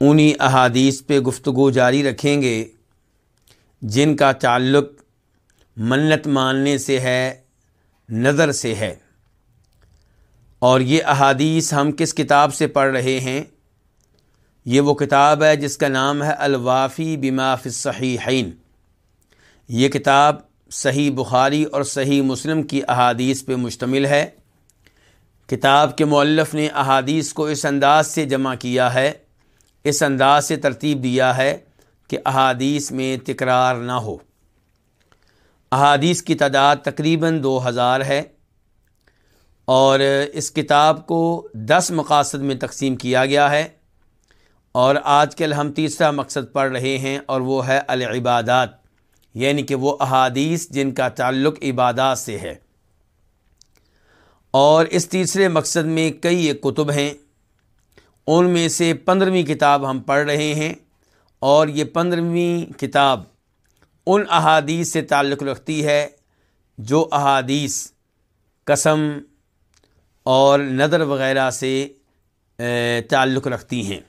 انہی احادیث پہ گفتگو جاری رکھیں گے، جن کا تعلق منت ماننے سے ہے، نظر سے ہے۔ اور یہ احادیث ہم کس کتاب سے پڑھ رہے ہیں؟ یہ وہ کتاب ہے جس کا نام ہے الوافی بما فی الصحیحین۔ یہ کتاب صحیح بخاری اور صحیح مسلم کی احادیث پہ مشتمل ہے۔ کتاب کے مؤلف نے احادیث کو اس انداز سے جمع کیا ہے اس انداز سے ترتیب دیا ہے کہ احادیث میں تکرار نہ ہو۔ احادیث کی تعداد تقریباً دو ہزار ہے اور اس کتاب کو دس مقاصد میں تقسیم کیا گیا ہے اور آج کل ہم تیسرا مقصد پڑھ رہے ہیں اور وہ ہے العبادات یعنی کہ وہ احادیث جن کا تعلق عبادات سے ہے۔ اور اس تیسرے مقصد میں کئی ایک کتب ہیں۔ ان میں سے پندرہویں کتاب ہم پڑھ رہے ہیں اور یہ پندرہویں کتاب ان احادیث سے تعلق رکھتی ہے جو احادیث قسم اور نظر وغیرہ سے تعلق رکھتی ہیں۔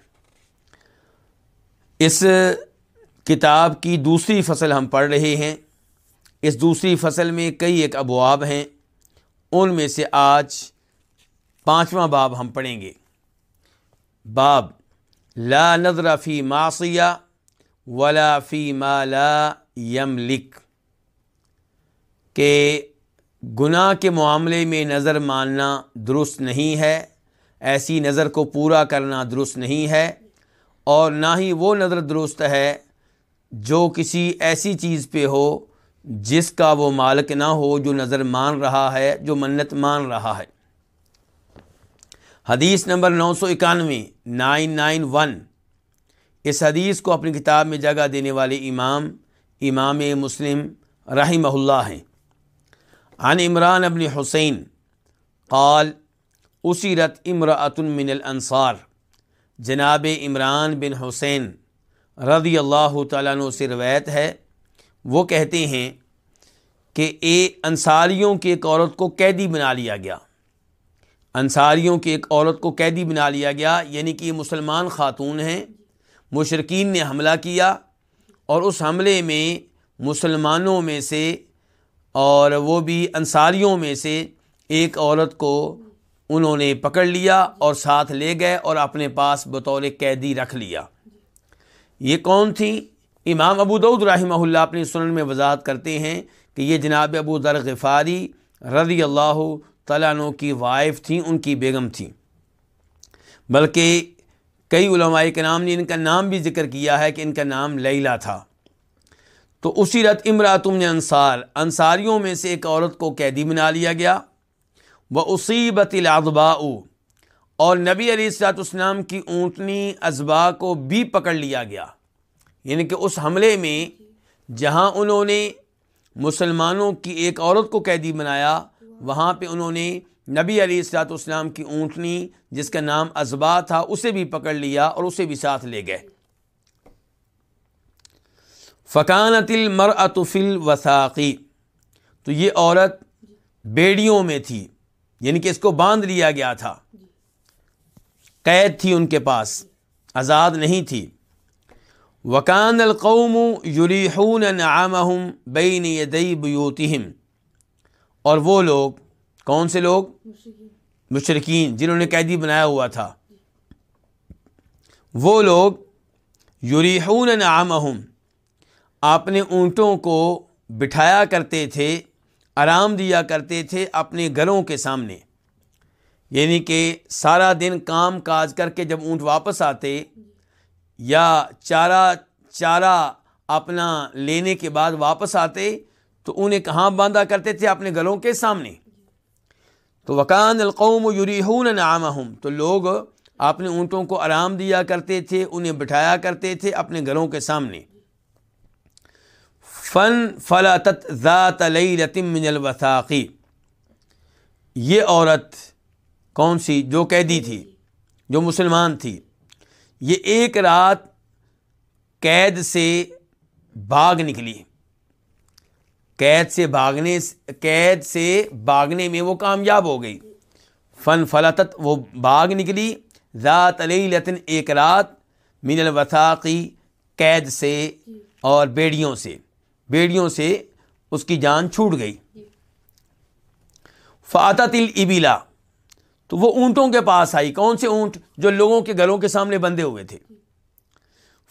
اس کتاب کی دوسری فصل ہم پڑھ رہے ہیں۔ اس دوسری فصل میں کئی ایک ابواب ہیں۔ ان میں سے آج پانچواں باب ہم پڑھیں گے۔ باب لا نظر فی معصیہ ولا فی ما لا یم لکھ کہ گناہ کے معاملے میں نظر ماننا درست نہیں ہے، ایسی نظر کو پورا کرنا درست نہیں ہے، اور نہ ہی وہ نظر درست ہے جو کسی ایسی چیز پہ ہو جس کا وہ مالک نہ ہو جو نظر مان رہا ہے، جو منت مان رہا ہے۔ حدیث نمبر نو سو اکانوے، نائن نائن ون۔ اس حدیث کو اپنی کتاب میں جگہ دینے والے امام امام مسلم رحمہ اللہ ہیں۔ عن عمران ابن حسین قال اسیرت امراۃ من الانصار۔ جناب عمران بن حسین رضی اللہ تعالیٰ عنہ سے روایت ہے۔ وہ کہتے ہیں کہ اے انصاریوں کی ایک عورت کو قیدی بنا لیا گیا۔ انصاریوں کی ایک عورت کو قیدی بنا لیا گیا یعنی کہ یہ مسلمان خاتون ہیں۔ مشرقین نے حملہ کیا اور اس حملے میں مسلمانوں میں سے اور وہ بھی انصاریوں میں سے ایک عورت کو انہوں نے پکڑ لیا اور ساتھ لے گئے اور اپنے پاس بطور قیدی رکھ لیا۔ یہ کون تھیں امام ابو دعود رحمہ اللہ اپنی سنن میں وضاحت کرتے ہیں کہ یہ جناب ابو ذر غفاری رضی اللہ تعالیٰ عنہ کی وائف تھیں، ان کی بیگم تھیں۔ بلکہ کئی علماء کے نام نے ان کا نام بھی ذکر کیا ہے کہ ان کا نام لیلا تھا۔ تو اسی رت امراتم نے انصار، انصاریوں میں سے ایک عورت کو قیدی بنا لیا گیا۔ وہ اصیبت الادبا اور نبی علیہ السلاط اسلام کی اونٹنی ازبا کو بھی پکڑ لیا گیا۔ یعنی کہ اس حملے میں جہاں انہوں نے مسلمانوں کی ایک عورت کو قیدی بنایا وہاں پہ انہوں نے نبی علی السلاط اسلام کی اونٹنی، جس کا نام ازبا تھا، اسے بھی پکڑ لیا اور اسے بھی ساتھ لے گئے۔ فقانت المر اطفل وساقی تو یہ عورت بیڑیوں میں تھی یعنی کہ اس کو باندھ لیا گیا تھا۔ قید تھی ان کے پاس، آزاد نہیں تھی۔ وکان القوم یریحون نعامہم بین یدی بیوتہم اور وہ لوگ کون سے لوگ؟ مشرقین جنہوں نے قیدی بنایا ہوا تھا۔ وہ لوگ یریحون نعامہم اپنے اونٹوں کو بٹھایا کرتے تھے آرام دیا کرتے تھے اپنے گھروں کے سامنے۔ یعنی کہ سارا دن کام کاج کر کے جب اونٹ واپس آتے یا چارہ چارہ اپنا لینے کے بعد واپس آتے تو انہیں کہاں باندھا کرتے تھے؟ اپنے گھروں کے سامنے۔ تو وکان القوم یریحون نعامہم، تو لوگ اپنے اونٹوں کو آرام دیا کرتے تھے، انہیں بٹھایا کرتے تھے اپنے گھروں کے سامنے۔ فن فلاطت ذات لیلتم من الوثاقی یہ عورت کون سی؟ جو قیدی تھی، جو مسلمان تھی۔ یہ ایک رات قید سے بھاگ نکلی۔ قید سے بھاگنے قید سے بھاگنے میں وہ کامیاب ہو گئی۔ فن فلاطت وہ بھاگ نکلی۔ ذات لیلتن، ایک رات۔ من الوثاقی قید سے اور بیڑیوں سے۔ بیڑیوں سے اس کی جان چھوٹ گئی۔ فاتت الابلا تو وہ اونٹوں کے پاس آئی۔ کون سے اونٹ؟ جو لوگوں کے گھروں کے سامنے بندھے ہوئے تھے۔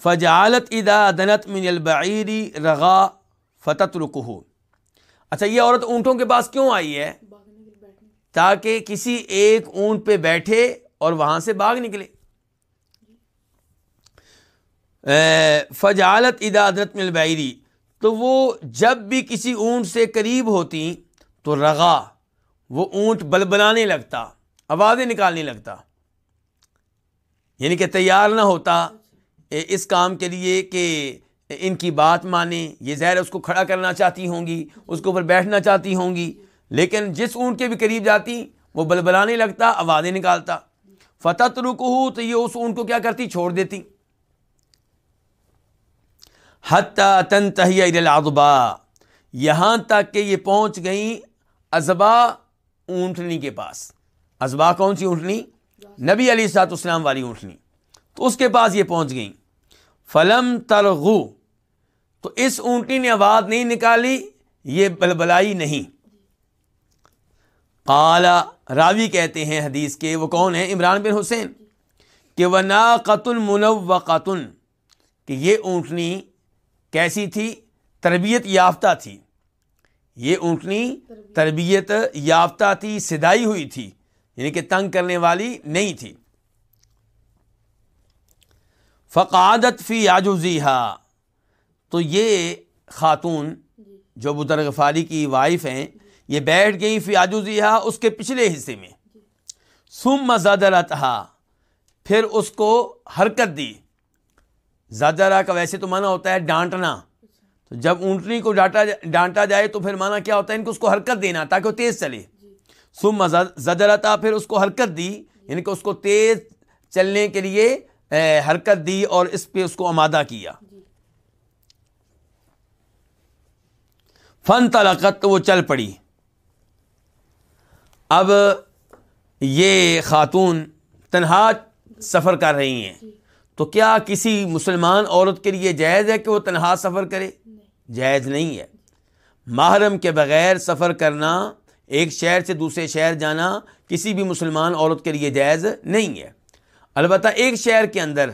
فجالت ادا دنت من البعیری رغا فتت رکو اچھا یہ عورت اونٹوں کے پاس کیوں آئی ہے؟ تاکہ کسی ایک اونٹ پہ بیٹھے اور وہاں سے باغ نکلے۔ فجالت ادا دنت من تو وہ جب بھی کسی اونٹ سے قریب ہوتی تو رغا، وہ اونٹ بلبلانے لگتا، آوازیں نکالنے لگتا۔ یعنی کہ تیار نہ ہوتا اس کام کے لیے کہ ان کی بات مانے یہ زہر اس کو کھڑا کرنا چاہتی ہوں گی، اس کے اوپر بیٹھنا چاہتی ہوں گی، لیکن جس اونٹ کے بھی قریب جاتی، وہ بلبلانے لگتا، آوازیں نکالتا۔ فتح رکو تو یہ اس اونٹ کو کیا کرتی؟ چھوڑ دیتی۔ حتیٰ تن تہیا یہاں تک کہ یہ پہنچ گئیں ازبا اونٹنی کے پاس۔ ازبا کون سی اونٹنی؟ نبی علی سات اسلام والی اونٹنی۔ تو اس کے پاس یہ پہنچ گئیں۔ فلم ترغو تو اس اونٹنی نے آواز نہیں نکالی، یہ بلبلائی نہیں۔ قالا، راوی کہتے ہیں حدیث کے، وہ کون ہیں؟ عمران بن حسین۔ کہ وہ نا قطن منو قطن کہ یہ اونٹنی کیسی تھی؟ تربیت یافتہ تھی۔ یہ اونٹنی تربیت یافتہ تھی سدائی ہوئی تھی یعنی کہ تنگ کرنے والی نہیں تھی۔ فقادت فی آجوزی تو یہ خاتون جو غفاری کی وائف ہیں یہ بیٹھ گئی آجوزی اس کے پچھلے حصے میں۔ سم مزادرتہا پھر اس کو حرکت دی۔ زادرا کا ویسے تو مانا ہوتا ہے ڈانٹنا۔ تو جب اونٹنی کو ڈانٹا ڈانٹا جائے تو پھر مانا کیا ہوتا ہے؟ ان کو اس کو حرکت دینا تاکہ وہ تیز چلے۔ سم زدرتا پھر اس کو حرکت دی۔ یعنی کہ اس کو تیز چلنے کے لیے حرکت دی اور اس پہ اس کو آمادہ کیا۔ فن تلقت وہ چل پڑی۔ اب یہ خاتون تنہا سفر کر رہی ہیں۔ تو کیا کسی مسلمان عورت کے لیے جائز ہے کہ وہ تنہا سفر کرے؟ جائز نہیں ہے۔ محرم کے بغیر سفر کرنا، ایک شہر سے دوسرے شہر جانا کسی بھی مسلمان عورت کے لیے جائز نہیں ہے۔ البتہ ایک شہر کے اندر،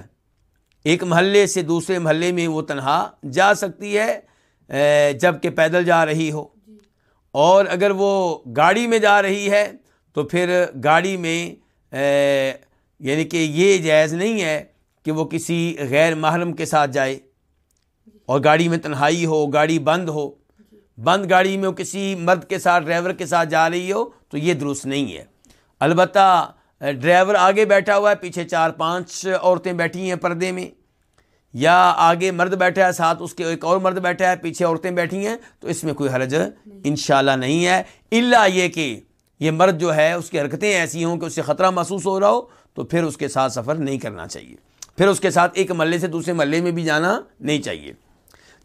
ایک محلے سے دوسرے محلے میں وہ تنہا جا سکتی ہے۔ جبکہ پیدل جا رہی ہو۔ اور اگر وہ گاڑی میں جا رہی ہے، تو پھر گاڑی میں یعنی کہ یہ جائز نہیں ہے کہ وہ کسی غیر محرم کے ساتھ جائے۔ اور گاڑی میں تنہائی ہو، گاڑی بند ہو، بند گاڑی میں وہ کسی مرد کے ساتھ، ڈرائیور کے ساتھ جا رہی ہو، تو یہ درست نہیں ہے۔ البتہ ڈرائیور آگے بیٹھا ہوا ہے، پیچھے چار پانچ عورتیں بیٹھی ہیں پردے میں۔ یا آگے مرد بیٹھا ہے، ساتھ اس کے ایک اور مرد بیٹھا ہے، پیچھے عورتیں بیٹھی ہیں، تو اس میں کوئی حرج انشاءاللہ نہیں ہے۔ اللہ یہ کہ یہ مرد جو ہے، اس کی حرکتیں ایسی ہوں کہ اس سے خطرہ محسوس ہو رہا ہو، تو پھر اس کے ساتھ سفر نہیں کرنا چاہیے۔ پھر اس کے ساتھ ایک محلے سے دوسرے محلے میں بھی جانا نہیں چاہیے۔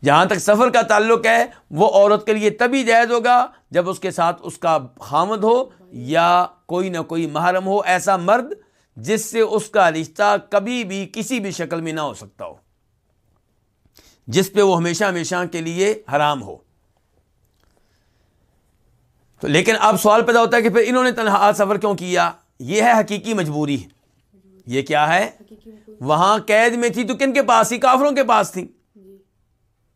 جہاں تک سفر کا تعلق ہے، وہ عورت کے لیے تبھی جائز ہوگا جب اس کے ساتھ اس کا خامد ہو یا کوئی نہ کوئی محرم ہو، ایسا مرد جس سے اس کا رشتہ کبھی بھی کسی بھی شکل میں نہ ہو سکتا ہو۔ جس پہ وہ ہمیشہ ہمیشہ کے لیے حرام ہو۔ تو لیکن اب سوال پیدا ہوتا ہے کہ پھر انہوں نے تنہا سفر کیوں کیا؟ یہ ہے حقیقی مجبوری۔ یہ کیا ہے؟ وہاں قید میں تھی تو کن کے پاس تھی؟ کافروں کے پاس تھی۔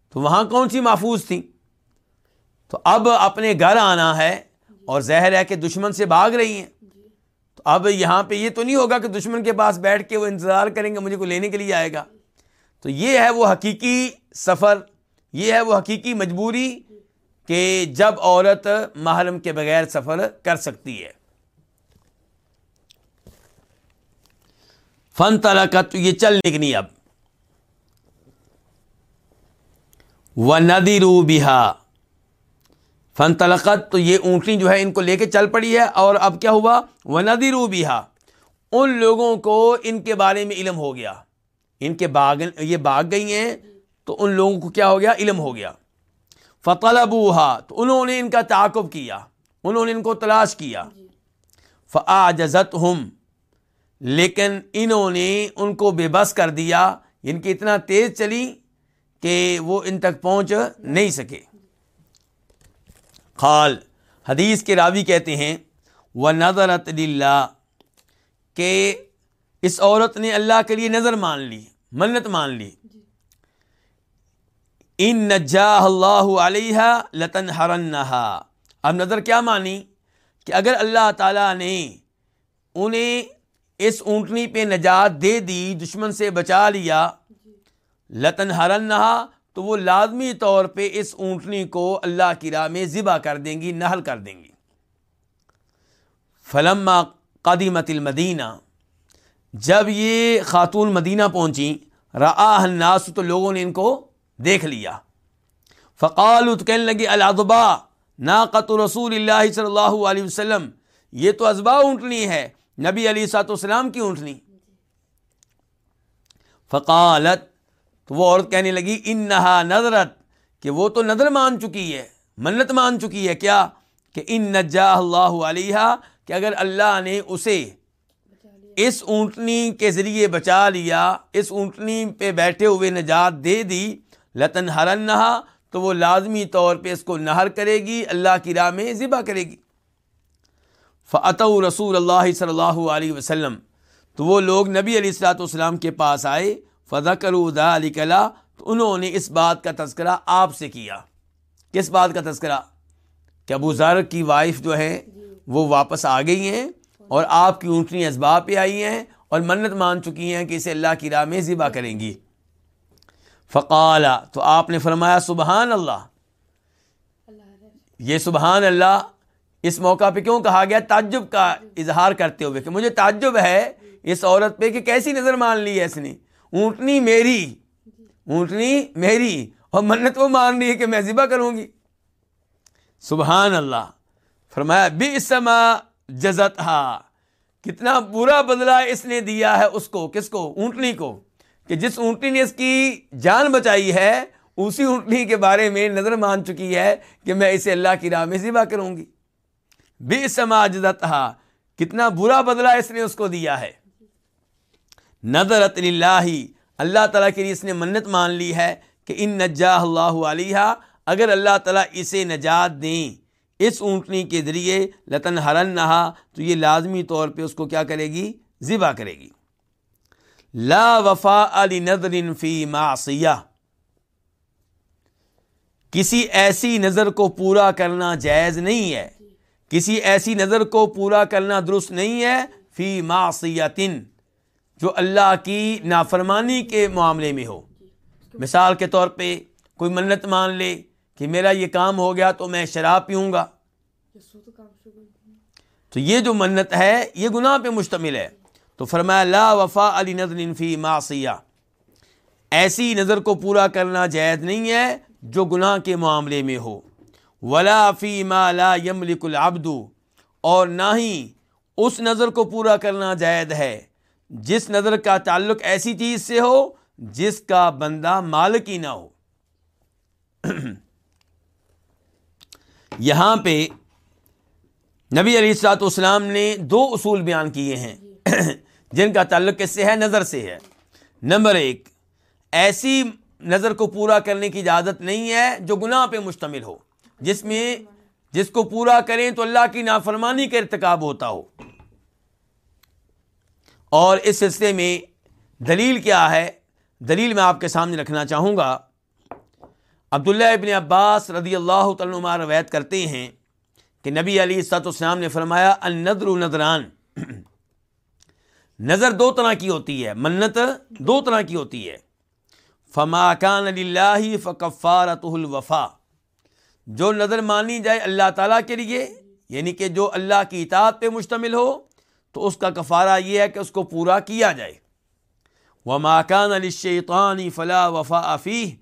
تو وہاں کون سی محفوظ تھی؟ تو اب اپنے گھر آنا ہے اور زہر ہے کہ دشمن سے بھاگ رہی ہیں۔ تو اب یہاں پہ یہ تو نہیں ہوگا کہ دشمن کے پاس بیٹھ کے وہ انتظار کریں گے، مجھے کو لینے کے لیے آئے گا۔ تو یہ ہے وہ حقیقی سفر، یہ ہے وہ حقیقی مجبوری کہ جب عورت محرم کے بغیر سفر کر سکتی ہے۔ فن تو یہ چل نکنی اب۔ و ندی رو فن تلقت تو یہ اونٹنی جو ہے ان کو لے کے چل پڑی ہے۔ اور اب کیا ہوا؟ وہ ندی رو ان لوگوں کو ان کے بارے میں علم ہو گیا۔ ان کے باغ، یہ باغ گئی ہیں، تو ان لوگوں کو کیا ہو گیا؟ علم ہو گیا۔ فتح تو انہوں نے ان کا تعاقب کیا، انہوں نے ان کو تلاش کیا۔ فعجت ہم لیکن انہوں نے ان کو بے بس کر دیا۔ ان کی اتنا تیز چلی کہ وہ ان تک پہنچ نہیں سکے۔ خال حدیث کے راوی کہتے ہیں وہ نظرت اللہ کہ اس عورت نے اللہ کے لیے نظر مان لی منت مان لی۔ ان نجا اللہ علیہ لطن ہرن اب نظر کیا مانی؟ کہ اگر اللہ تعالیٰ نے انہیں اس اونٹنی پہ نجات دے دی دشمن سے بچا لیا لطن ہرن نہا تو وہ لازمی طور پہ اس اونٹنی کو اللہ کی راہ میں ذبح کر دیں گی نہل کر دیں گی۔ فلما قدیمت المدینہ۔ جب یہ خاتون مدینہ پہنچی الناس تو لوگوں نے ان کو دیکھ لیا۔ فقال کہنے لگی الادبا نا رسول اللہ صلی اللہ علیہ وسلم، یہ تو ازبا اونٹنی ہے، نبی علی سات وسلام کی اونٹنی۔ فقالت، تو وہ عورت کہنے لگی ان نہا نظرت، کہ وہ تو نظر مان چکی ہے، منت مان چکی ہے، کیا؟ کہ ان نجا اللہ علیہ کہ اگر اللہ نے اسے اس اونٹنی کے ذریعے بچا لیا، اس اونٹنی پہ بیٹھے ہوئے نجات دے دی۔ لتن ہرن نہا تو وہ لازمی طور پہ اس کو نہر کرے گی، اللہ کی راہ میں ذبح کرے گی۔ فعت رسول اللہ صلی اللہ علیہ وسلم، تو وہ لوگ نبی علیہ السلاۃ والسلام کے پاس آئے۔ فضا کردا علی کلا تو انہوں نے اس بات کا تذکرہ آپ سے کیا۔ کس بات کا تذکرہ؟ کہ ابو ذر کی وائف جو ہے وہ واپس آ گئی ہیں۔ اور آپ کی اونٹنی اسباب پہ آئی ہیں اور منت مان چکی ہیں کہ اسے اللہ کی راہ میں ذبح کریں گی۔ فقالا تو آپ نے فرمایا، سبحان اللہ۔ یہ سبحان اللہ اس موقع پہ کیوں کہا گیا؟ تعجب کا اظہار کرتے ہوئے کہ مجھے تعجب ہے اس عورت پہ کہ کیسی نظر مان لی ہے اس نے۔ اونٹنی میری اونٹنی میری۔ اور منت وہ مان رہی ہے کہ میں ذبح کروں گی۔ سبحان اللہ۔ فرمایا بے سما جزت ہا کتنا برا بدلہ اس نے دیا ہے اس کو، کس کو؟ اونٹنی کو، کہ جس اونٹنی نے اس کی جان بچائی ہے، اسی اونٹنی کے بارے میں نظر مان چکی ہے کہ میں اسے اللہ کی راہ میں ذبح کروں گی۔ بے سما جزت ہا کتنا برا بدلہ اس نے اس کو دیا ہے۔ نظر اللہ اللہ تعالیٰ کے لیے اس نے منت مان لی ہے کہ ان نجا اللہ علیہ اگر اللہ تعالیٰ اسے نجات دیں۔ اس اونٹنی کے ذریعے لتن ہرن نہا تو یہ لازمی طور پہ اس کو کیا کرے گی؟ ذبح کرے گی۔ لا وفا علی نظر فی معصیہ۔ کسی ایسی نظر کو پورا کرنا جائز نہیں ہے۔ کسی ایسی نظر کو پورا کرنا درست نہیں ہے۔ فی معصیتن، جو اللہ کی نافرمانی کے معاملے میں ہو۔ مثال کے طور پہ کوئی منت مان لے کہ میرا یہ کام ہو گیا تو میں شراب پیوں گا۔ تو یہ جو منت ہے، یہ گناہ پہ مشتمل ہے۔ تو فرمایا، لا وفا علی نظر فی معصیہ۔ ایسی نظر کو پورا کرنا جائز نہیں ہے جو گناہ کے معاملے میں ہو۔ ولا فی ما لا یملک العبد۔ اور نہ ہی اس نظر کو پورا کرنا جائید ہے۔ جس نظر کا تعلق ایسی چیز سے ہو جس کا بندہ مالک ہی نہ ہو۔ یہاں پہ نبی علی سات اسلام نے دو اصول بیان کیے ہیں جن کا تعلق کس سے ہے؟ نظر سے ہے۔ نمبر ایک، ایسی نظر کو پورا کرنے کی اجازت نہیں ہے جو گناہ پہ مشتمل ہو۔ جس میں جس کو پورا کریں تو اللہ کی نافرمانی کا ارتکاب ہوتا ہو۔ اور اس سلسلے میں دلیل کیا ہے؟ دلیل میں آپ کے سامنے رکھنا چاہوں گا۔ عبداللہ ابن عباس رضی اللہ تعالیٰ روایت کرتے ہیں کہ نبی علی سات اسلام نے فرمایا الندر ندران نظر دو طرح کی ہوتی ہے، منت دو طرح کی ہوتی ہے۔ فما کان اللہ فکفارت الوفا جو نظر مانی جائے اللہ تعالیٰ کے لیے یعنی کہ جو اللہ کی اطاعت پہ مشتمل ہو، تو اس کا کفارہ یہ ہے کہ اس کو پورا کیا جائے۔ وہ ماکان علی شیطانی فلاح وفا افی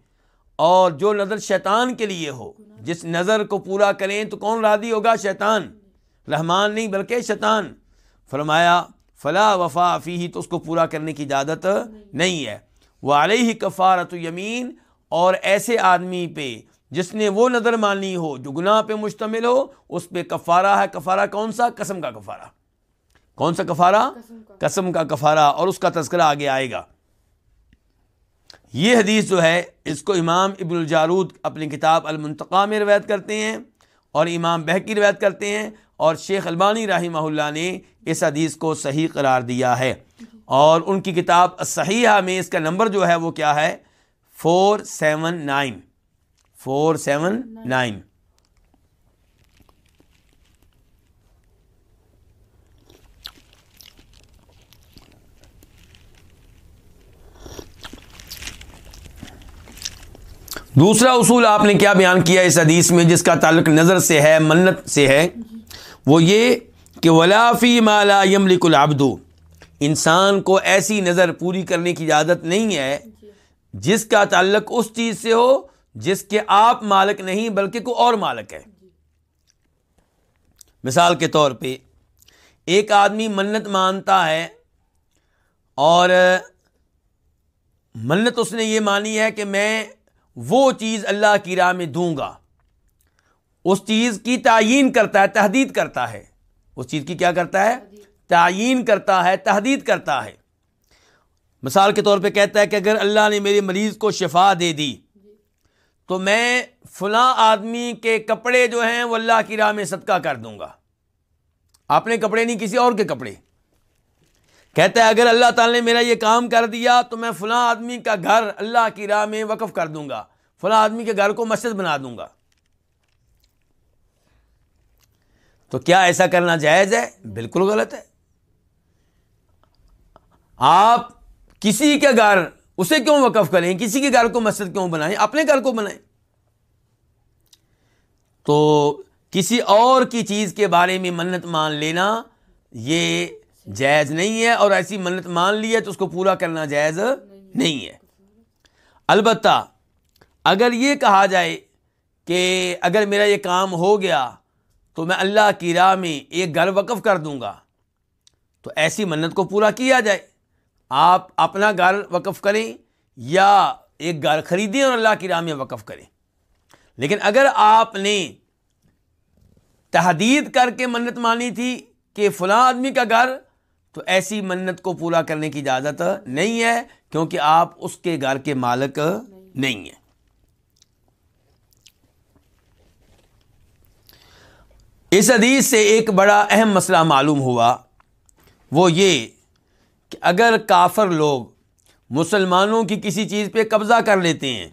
اور جو نظر شیطان کے لیے ہو جس نظر کو پورا کریں تو کون رادی ہوگا؟ شیطان۔ رحمان نہیں بلکہ شیطان۔ فرمایا فلاح وفا ہی تو اس کو پورا کرنے کی اجازت نہیں ہے۔ وہ علیہ کفارت یمین اور ایسے آدمی پہ جس نے وہ نظر مانی ہو جو گناہ پہ مشتمل ہو اس پہ کفارہ ہے۔ کفارہ کون سا؟ قسم کا کفارہ۔ کون سا کفارہ؟ قسم کا کفارہ۔ اور اس کا تذکرہ آگے آئے گا۔ یہ حدیث جو ہے، اس کو امام ابن الجارود اپنی کتاب المنتقا میں روایت کرتے ہیں اور امام بہکی روایت کرتے ہیں اور شیخ البانی رحمہ اللہ نے اس حدیث کو صحیح قرار دیا ہے۔ اور ان کی کتاب صحیحہ میں اس کا نمبر جو ہے وہ کیا ہے؟ Four seven nine. Four seven nine. دوسرا اصول آپ نے کیا بیان کیا اس حدیث میں جس کا تعلق نظر سے ہے، منت سے ہے، وہ یہ کہ ولافی مالا یملک العبدو انسان کو ایسی نظر پوری کرنے کی اجازت نہیں ہے جس کا تعلق اس چیز سے ہو جس کے آپ مالک نہیں، بلکہ کوئی اور مالک ہے۔ مثال کے طور پہ، ایک آدمی منت مانتا ہے اور منت اس نے یہ مانی ہے کہ میں وہ چیز اللہ کی راہ میں دوں گا۔ اس چیز کی تعین کرتا ہے، تحدید کرتا ہے۔ اس چیز کی کیا کرتا ہے؟ تعین کرتا ہے، تحدید کرتا ہے۔ مثال کے طور پہ کہتا ہے کہ اگر اللہ نے میرے مریض کو شفا دے دی، تو میں فلاں آدمی کے کپڑے جو ہیں، وہ اللہ کی راہ میں صدقہ کر دوں گا۔ اپنے کپڑے نہیں، کسی اور کے کپڑے۔ کہتا ہے، اگر اللہ تعالی نے میرا یہ کام کر دیا تو میں فلاں آدمی کا گھر اللہ کی راہ میں وقف کر دوں گا، فلاں آدمی کے گھر کو مسجد بنا دوں گا۔ تو کیا ایسا کرنا جائز ہے؟ بالکل غلط ہے۔ آپ کسی کے گھر اسے کیوں وقف کریں؟ کسی کے گھر کو مسجد کیوں بنائیں؟ اپنے گھر کو بنائیں۔ تو کسی اور کی چیز کے بارے میں منت مان لینا، یہ جائز نہیں ہے اور ایسی منت مان لی ہے تو اس کو پورا کرنا جائز نہیں ہے۔ البتہ اگر یہ کہا جائے کہ اگر میرا یہ کام ہو گیا تو میں اللہ کی راہ میں ایک گھر وقف کر دوں گا، تو ایسی منت کو پورا کیا جائے۔ آپ اپنا گھر وقف کریں یا ایک گھر خریدیں اور اللہ کی راہ میں وقف کریں۔ لیکن اگر آپ نے تحدید کر کے منت مانی تھی کہ فلاں آدمی کا گھر تو ایسی منت کو پورا کرنے کی اجازت نہیں ہے کیونکہ آپ اس کے گھر کے مالک نہیں ہیں۔ اس حدیث سے ایک بڑا اہم مسئلہ معلوم ہوا۔ وہ یہ کہ اگر کافر لوگ مسلمانوں کی کسی چیز پہ قبضہ کر لیتے ہیں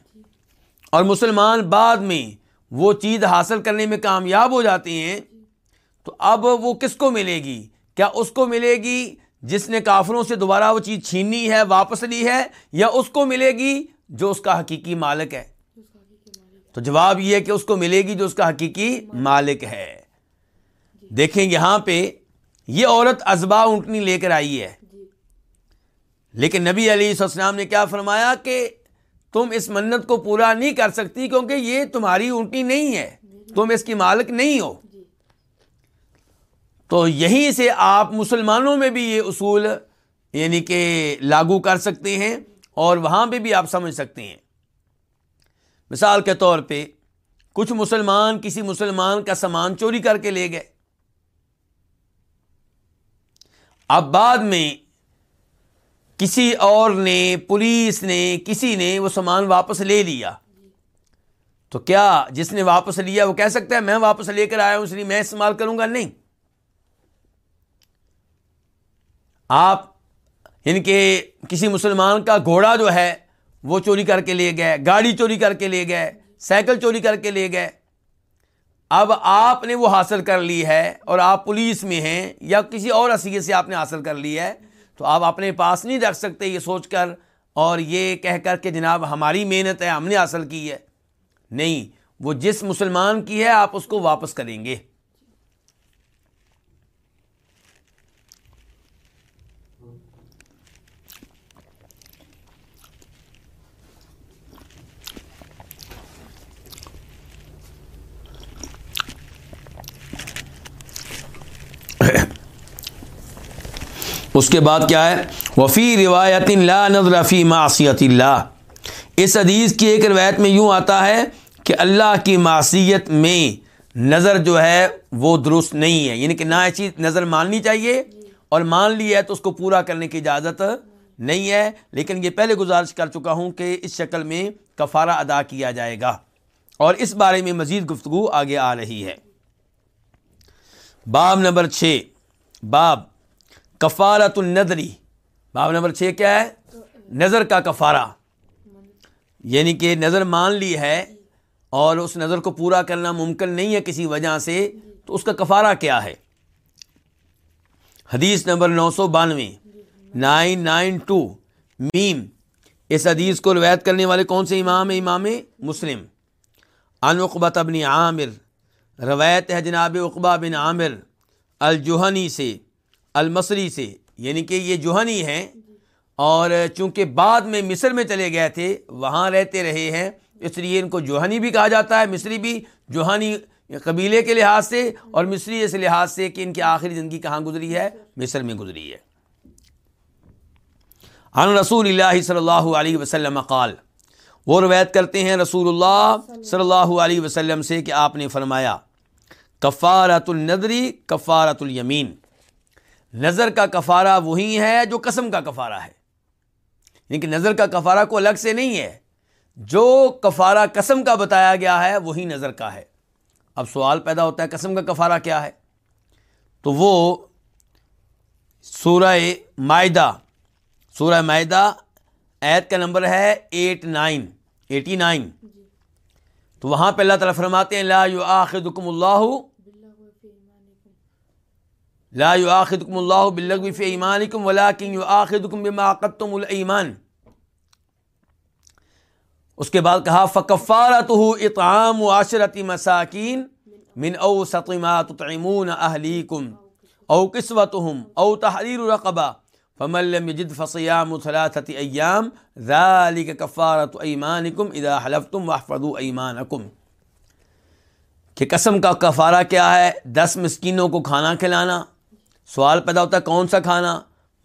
اور مسلمان بعد میں وہ چیز حاصل کرنے میں کامیاب ہو جاتے ہیں، تو اب وہ کس کو ملے گی؟ کیا اس کو ملے گی جس نے کافروں سے دوبارہ وہ چیز چھینی ہے، واپس لی ہے، یا اس کو ملے گی جو اس کا حقیقی مالک ہے؟ تو جواب یہ ہے کہ اس کو ملے گی جو اس کا حقیقی مالک ہے۔ دیکھیں یہاں پہ یہ عورت ازبا اونٹنی لے کر آئی ہے۔ لیکن نبی علی السلام نے کیا فرمایا کہ تم اس منت کو پورا نہیں کر سکتی کیونکہ یہ تمہاری اونٹی نہیں ہے۔ تم اس کی مالک نہیں ہو۔ تو یہیں سے آپ مسلمانوں میں بھی یہ اصول یعنی کہ لاگو کر سکتے ہیں اور وہاں پہ بھی آپ سمجھ سکتے ہیں۔ مثال کے طور پہ، کچھ مسلمان کسی مسلمان کا سامان چوری کر کے لے گئے۔ اب بعد میں کسی اور نے، پولیس نے، کسی نے وہ سامان واپس لے لیا۔ تو کیا جس نے واپس لیا، وہ کہہ سکتا ہے میں واپس لے کر آیا ہوں، اس لیے میں استعمال کروں گا؟ نہیں۔ آپ یعنی کہ کسی مسلمان کا گھوڑا جو ہے وہ چوری کر کے لے گئے، گاڑی چوری کر کے لے گئے، سائیکل چوری کر کے لے گئے۔ اب آپ نے وہ حاصل کر لی ہے اور آپ پولیس میں ہیں یا کسی اور حیثیت سے آپ نے حاصل کر لی ہے، تو آپ اپنے پاس نہیں رکھ سکتے یہ سوچ کر اور یہ کہہ کر کہ جناب ہماری محنت ہے، ہم نے حاصل کی ہے۔ نہیں، وہ جس مسلمان کی ہے، آپ اس کو واپس کریں گے۔ اس کے بعد کیا ہے؟ وفی روایت لا نظر فی معصیت اللہ اس حدیث کی ایک روایت میں یوں آتا ہے کہ اللہ کی معصیت میں نظر جو ہے وہ درست نہیں ہے یعنی کہ نہ ایسی نظر ماننی چاہیے اور مان لی ہے تو اس کو پورا کرنے کی اجازت نہیں ہے، لیکن یہ پہلے گزارش کر چکا ہوں کہ اس شکل میں کفارہ ادا کیا جائے گا۔ اور اس بارے میں مزید گفتگو آگے آ رہی ہے۔ باب نمبر چھ، باب کفارت الندری باب نمبر چھ کیا ہے؟ نظر کا کفارہ۔ یعنی کہ نظر مان لی ہے اور اس نظر کو پورا کرنا ممکن نہیں ہے کسی وجہ سے، تو اس کا کفارہ کیا ہے؟ حدیث نمبر نو سو بانوے۔ Nine nine two. میم۔ اس حدیث کو روایت کرنے والے کون سے امام امام مسلم۔ انقبت ابن عامر۔ روایت ہے جناب اقبا بن عامر الجوہنی سے۔ المصری سے یعنی کہ یہ جوہنی ہیں۔ اور چونکہ بعد میں مصر میں چلے گئے تھے، وہاں رہتے رہے ہیں۔ اس لیے ان کو جوہنی بھی کہا جاتا ہے، مصری بھی جوہنی قبیلے کے لحاظ سے اور مصری اس لحاظ سے کہ ان کی آخری زندگی کہاں گزری ہے؟ مصر میں گزری ہے۔ عن رسول اللہ صلی اللہ علیہ وسلم قال، وہ روایت کرتے ہیں رسول اللہ صلی اللہ علیہ وسلم سے کہ آپ نے فرمایا کفارت الندری کفارت الیمین۔ نظر کا کفارہ وہی ہے جو قسم کا کفارہ ہے۔ یعنی لیکن نظر کا کفارہ کو الگ سے نہیں ہے۔ جو کفارہ قسم کا بتایا گیا ہے، وہی نظر کا ہے۔ اب سوال پیدا ہوتا ہے، قسم کا کفارہ کیا ہے؟ تو وہ سورہ معدہ سورہ معدہ عید کا نمبر ہے ایٹ نائن، ایٹی نائن۔ تو وہاں پہ اللہ تعالیٰ فرماتے ہیں، لا یؤاخذکم اللہ لا یؤاخذکم اللہ باللغو فی ایمانکم ولیکن یؤاخذکم بما عقدتم الایمان اس کے بعد کہا فکفارته اطعام عشرت مساکین من اوسط ما تطعمون اہلیکم او قسوتهم او تحریر رقبہ فمن لم يجد فصيام ثلاثة ايام ذلك كفارة ايمانكم اذا حلفتم واحفظوا ايمانكم کہ قسم کا کفارہ کیا ہے؟ دس مسکینوں کو کھانا کھلانا سوال پیدا ہوتا ہے کون سا کھانا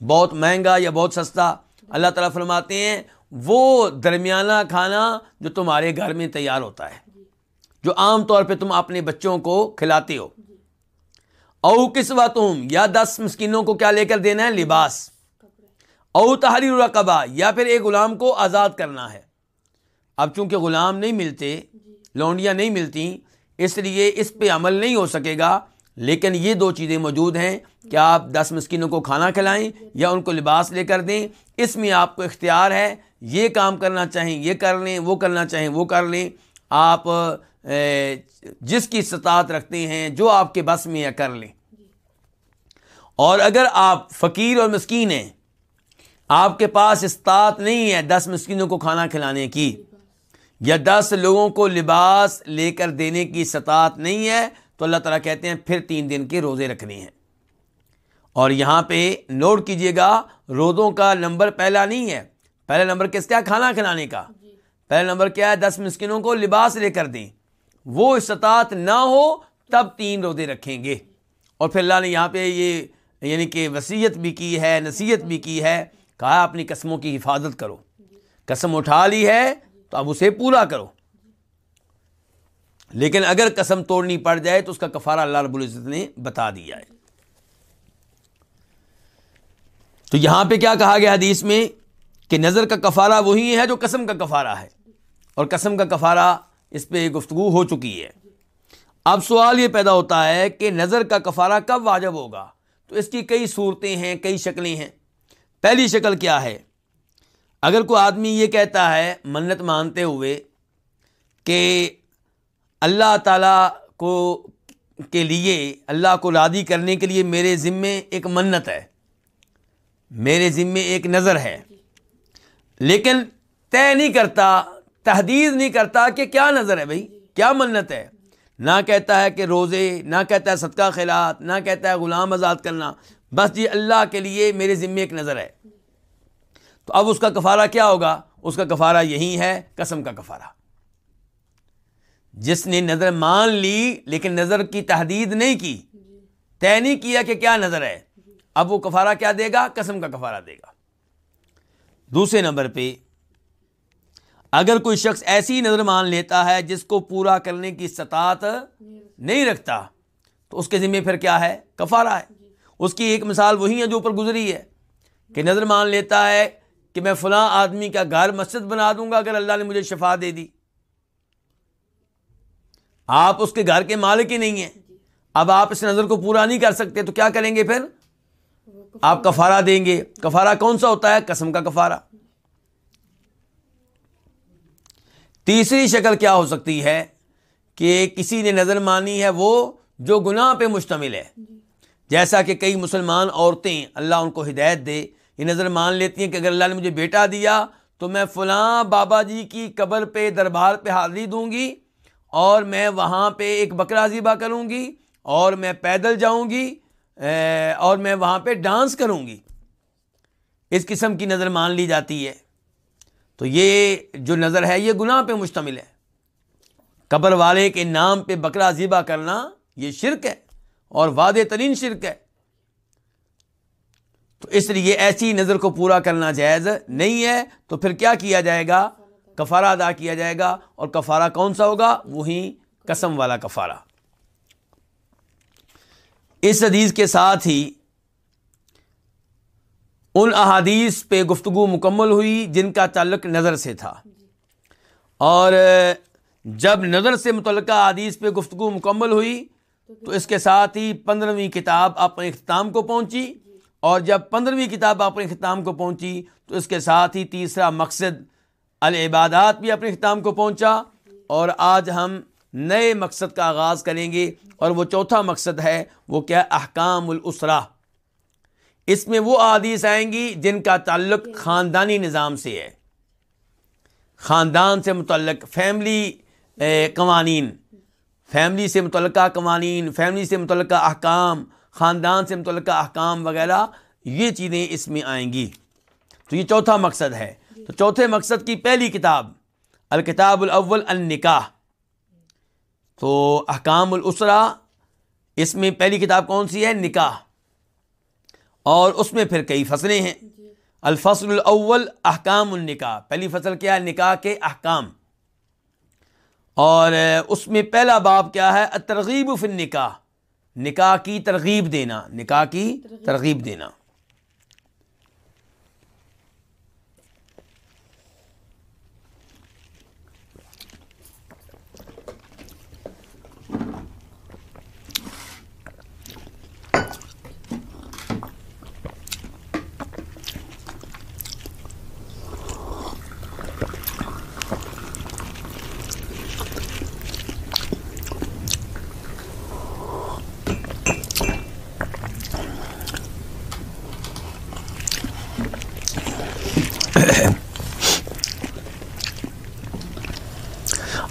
بہت مہنگا یا بہت سستا؟ اللہ تعالیٰ فرماتے ہیں وہ درمیانہ کھانا جو تمہارے گھر میں تیار ہوتا ہے، جو عام طور پہ تم اپنے بچوں کو کھلاتے ہو۔ او کس تم یا دس مسکینوں کو کیا لے کر دینا ہے؟ لباس۔ او تحریر رقبہ، یا پھر ایک غلام کو آزاد کرنا ہے۔ اب چونکہ غلام نہیں ملتے، لونڈیاں نہیں ملتی اس لیے اس پہ عمل نہیں ہو سکے گا۔ لیکن یہ دو چیزیں موجود ہیں۔ کہ آپ دس مسکینوں کو کھانا کھلائیں یا ان کو لباس لے کر دیں؟ اس میں آپ کو اختیار ہے۔ یہ کام کرنا چاہیں، یہ کر لیں، وہ کرنا چاہیں، وہ کر لیں۔ آپ جس کی استطاعت رکھتے ہیں، جو آپ کے بس میں یا کر لیں۔ اور اگر آپ فقیر اور مسکین ہیں، آپ کے پاس استطاعت نہیں ہے دس مسکینوں کو کھانا کھلانے کی، یا دس لوگوں کو لباس لے کر دینے کی استطاعت نہیں ہے تو اللہ تعالیٰ کہتے ہیں پھر تین دن کے روزے رکھنے ہیں۔ اور یہاں پہ نوٹ کیجیے گا روزوں کا نمبر پہلا نہیں ہے۔ پہلا نمبر کس کیا کھانا کھلانے کا۔ پہلا نمبر کیا ہے؟ دس مسکنوں کو لباس لے کر دیں۔ وہ استطاعت نہ ہو تب تین روزے رکھیں گے۔ اور پھر اللہ نے یہاں پہ یہ یعنی کہ وصیت بھی کی ہے نصیحت بھی کی ہے۔ کہا اپنی قسموں کی حفاظت کرو۔ قسم اٹھا لی ہے تو اب اسے پورا کرو۔ لیکن اگر قسم توڑنی پڑ جائے تو اس کا کفارہ اللہ رب العزت نے بتا دیا ہے۔ تو یہاں پہ کیا کہا گیا حدیث میں کہ نظر کا کفارہ وہی ہے جو قسم کا کفارہ ہے۔ اور قسم کا کفارہ اس پہ گفتگو ہو چکی ہے۔ اب سوال یہ پیدا ہوتا ہے کہ نظر کا کفارہ کب واجب ہوگا؟ تو اس کی کئی صورتیں ہیں، کئی شکلیں ہیں۔ پہلی شکل کیا ہے؟ اگر کوئی آدمی یہ کہتا ہے، منت مانتے ہوئے کہ اللہ تعالیٰ کو کے لیے، اللہ کو رادی کرنے کے لیے میرے ذمے ایک منت ہے۔ میرے ذمے ایک نظر ہے۔ لیکن طے نہیں کرتا، تحدید نہیں کرتا کہ کیا نظر ہے بھائی، کیا منت ہے۔ نہ کہتا ہے کہ روزے، نہ کہتا ہے صدقہ خیلات نہ کہتا ہے غلام آزاد کرنا۔ بس جی اللہ کے لیے میرے ذمے ایک نظر ہے۔ تو اب اس کا کفارہ کیا ہوگا؟ اس کا کفارہ یہی ہے، قسم کا کفارہ۔ جس نے نظر مان لی لیکن نظر کی تحدید نہیں کی، طے نہیں کیا کہ کیا نظر ہے۔ اب وہ کفارہ کیا دے گا؟ قسم کا کفارہ دے گا۔ دوسرے نمبر پہ، اگر کوئی شخص ایسی نظر مان لیتا ہے جس کو پورا کرنے کی سطاعت نہیں رکھتا، تو اس کے ذمے پھر کیا ہے؟ کفارہ ہے۔ اس کی ایک مثال وہی ہے جو اوپر گزری ہے کہ نظر مان لیتا ہے کہ میں فلاں آدمی کا گھر مسجد بنا دوں گا اگر اللہ نے مجھے شفا دے دی۔ آپ اس کے گھر کے مالک ہی نہیں ہیں۔ اب آپ اس نظر کو پورا نہیں کر سکتے، تو کیا کریں گے پھر؟ آپ کفارہ دیں گے۔ کفارہ کون سا ہوتا ہے؟ قسم کا کفارہ۔ تیسری شکل کیا ہو سکتی ہے کہ کسی نے نظر مانی ہے وہ جو گناہ پہ مشتمل ہے۔ جیسا کہ کئی مسلمان عورتیں اللہ ان کو ہدایت دے، یہ نظر مان لیتی ہیں کہ اگر اللہ نے مجھے بیٹا دیا تو میں فلاں بابا جی کی قبر پہ، دربار پہ حاضری دوں گی۔ اور میں وہاں پہ ایک بکرا ذیبہ کروں گی، اور میں پیدل جاؤں گی اور میں وہاں پہ ڈانس کروں گی۔ اس قسم کی نظر مان لی جاتی ہے۔ تو یہ جو نظر ہے، یہ گناہ پہ مشتمل ہے۔ قبر والے کے نام پہ بکرا ذیبہ کرنا یہ شرک ہے، اور وعد ترین شرک ہے۔ تو اس لیے ایسی نظر کو پورا کرنا جائز نہیں ہے۔ تو پھر کیا کیا جائے گا؟ کفارہ ادا کیا جائے گا اور کفارہ کون سا ہوگا؟ وہی قسم والا کفارہ۔ اس حدیث کے ساتھ ہی ان احادیث پہ گفتگو مکمل ہوئی جن کا تعلق نظر سے تھا۔ اور جب نظر سے متعلقہ حدیث پہ گفتگو مکمل ہوئی تو اس کے ساتھ ہی پندرہویں کتاب اپنے اختتام کو پہنچی۔ اور جب پندرہویں کتاب اپنے اختتام کو پہنچی تو اس کے ساتھ ہی تیسرا مقصد العبادات بھی اپنے اختتام کو پہنچا اور آج ہم نئے مقصد کا آغاز کریں گے اور وہ چوتھا مقصد ہے وہ کیا احکام الاسرا اس میں وہ عادیث آئیں گی جن کا تعلق خاندانی نظام سے ہے۔ خاندان سے متعلق فیملی قوانین۔ فیملی سے متعلقہ قوانین فیملی سے متعلقہ احکام، خاندان سے متعلقہ احکام وغیرہ، یہ چیزیں اس میں آئیں گی۔ تو یہ چوتھا مقصد ہے۔ تو چوتھے مقصد کی پہلی کتاب، الکتاب الاول النکاح تو احکام الاسرا اس میں پہلی کتاب کون سی ہے؟ نکاح۔ اور اس میں پھر کئی فصلیں ہیں۔ الفصل الاول احکام النکاح۔ پہلی فصل کیا ہے؟ نکاح کے احکام۔ اور اس میں پہلا باب کیا ہے؟ ترغیب فی النکاح۔ نکاح کی ترغیب دینا۔ نکاح کی ترغیب دینا۔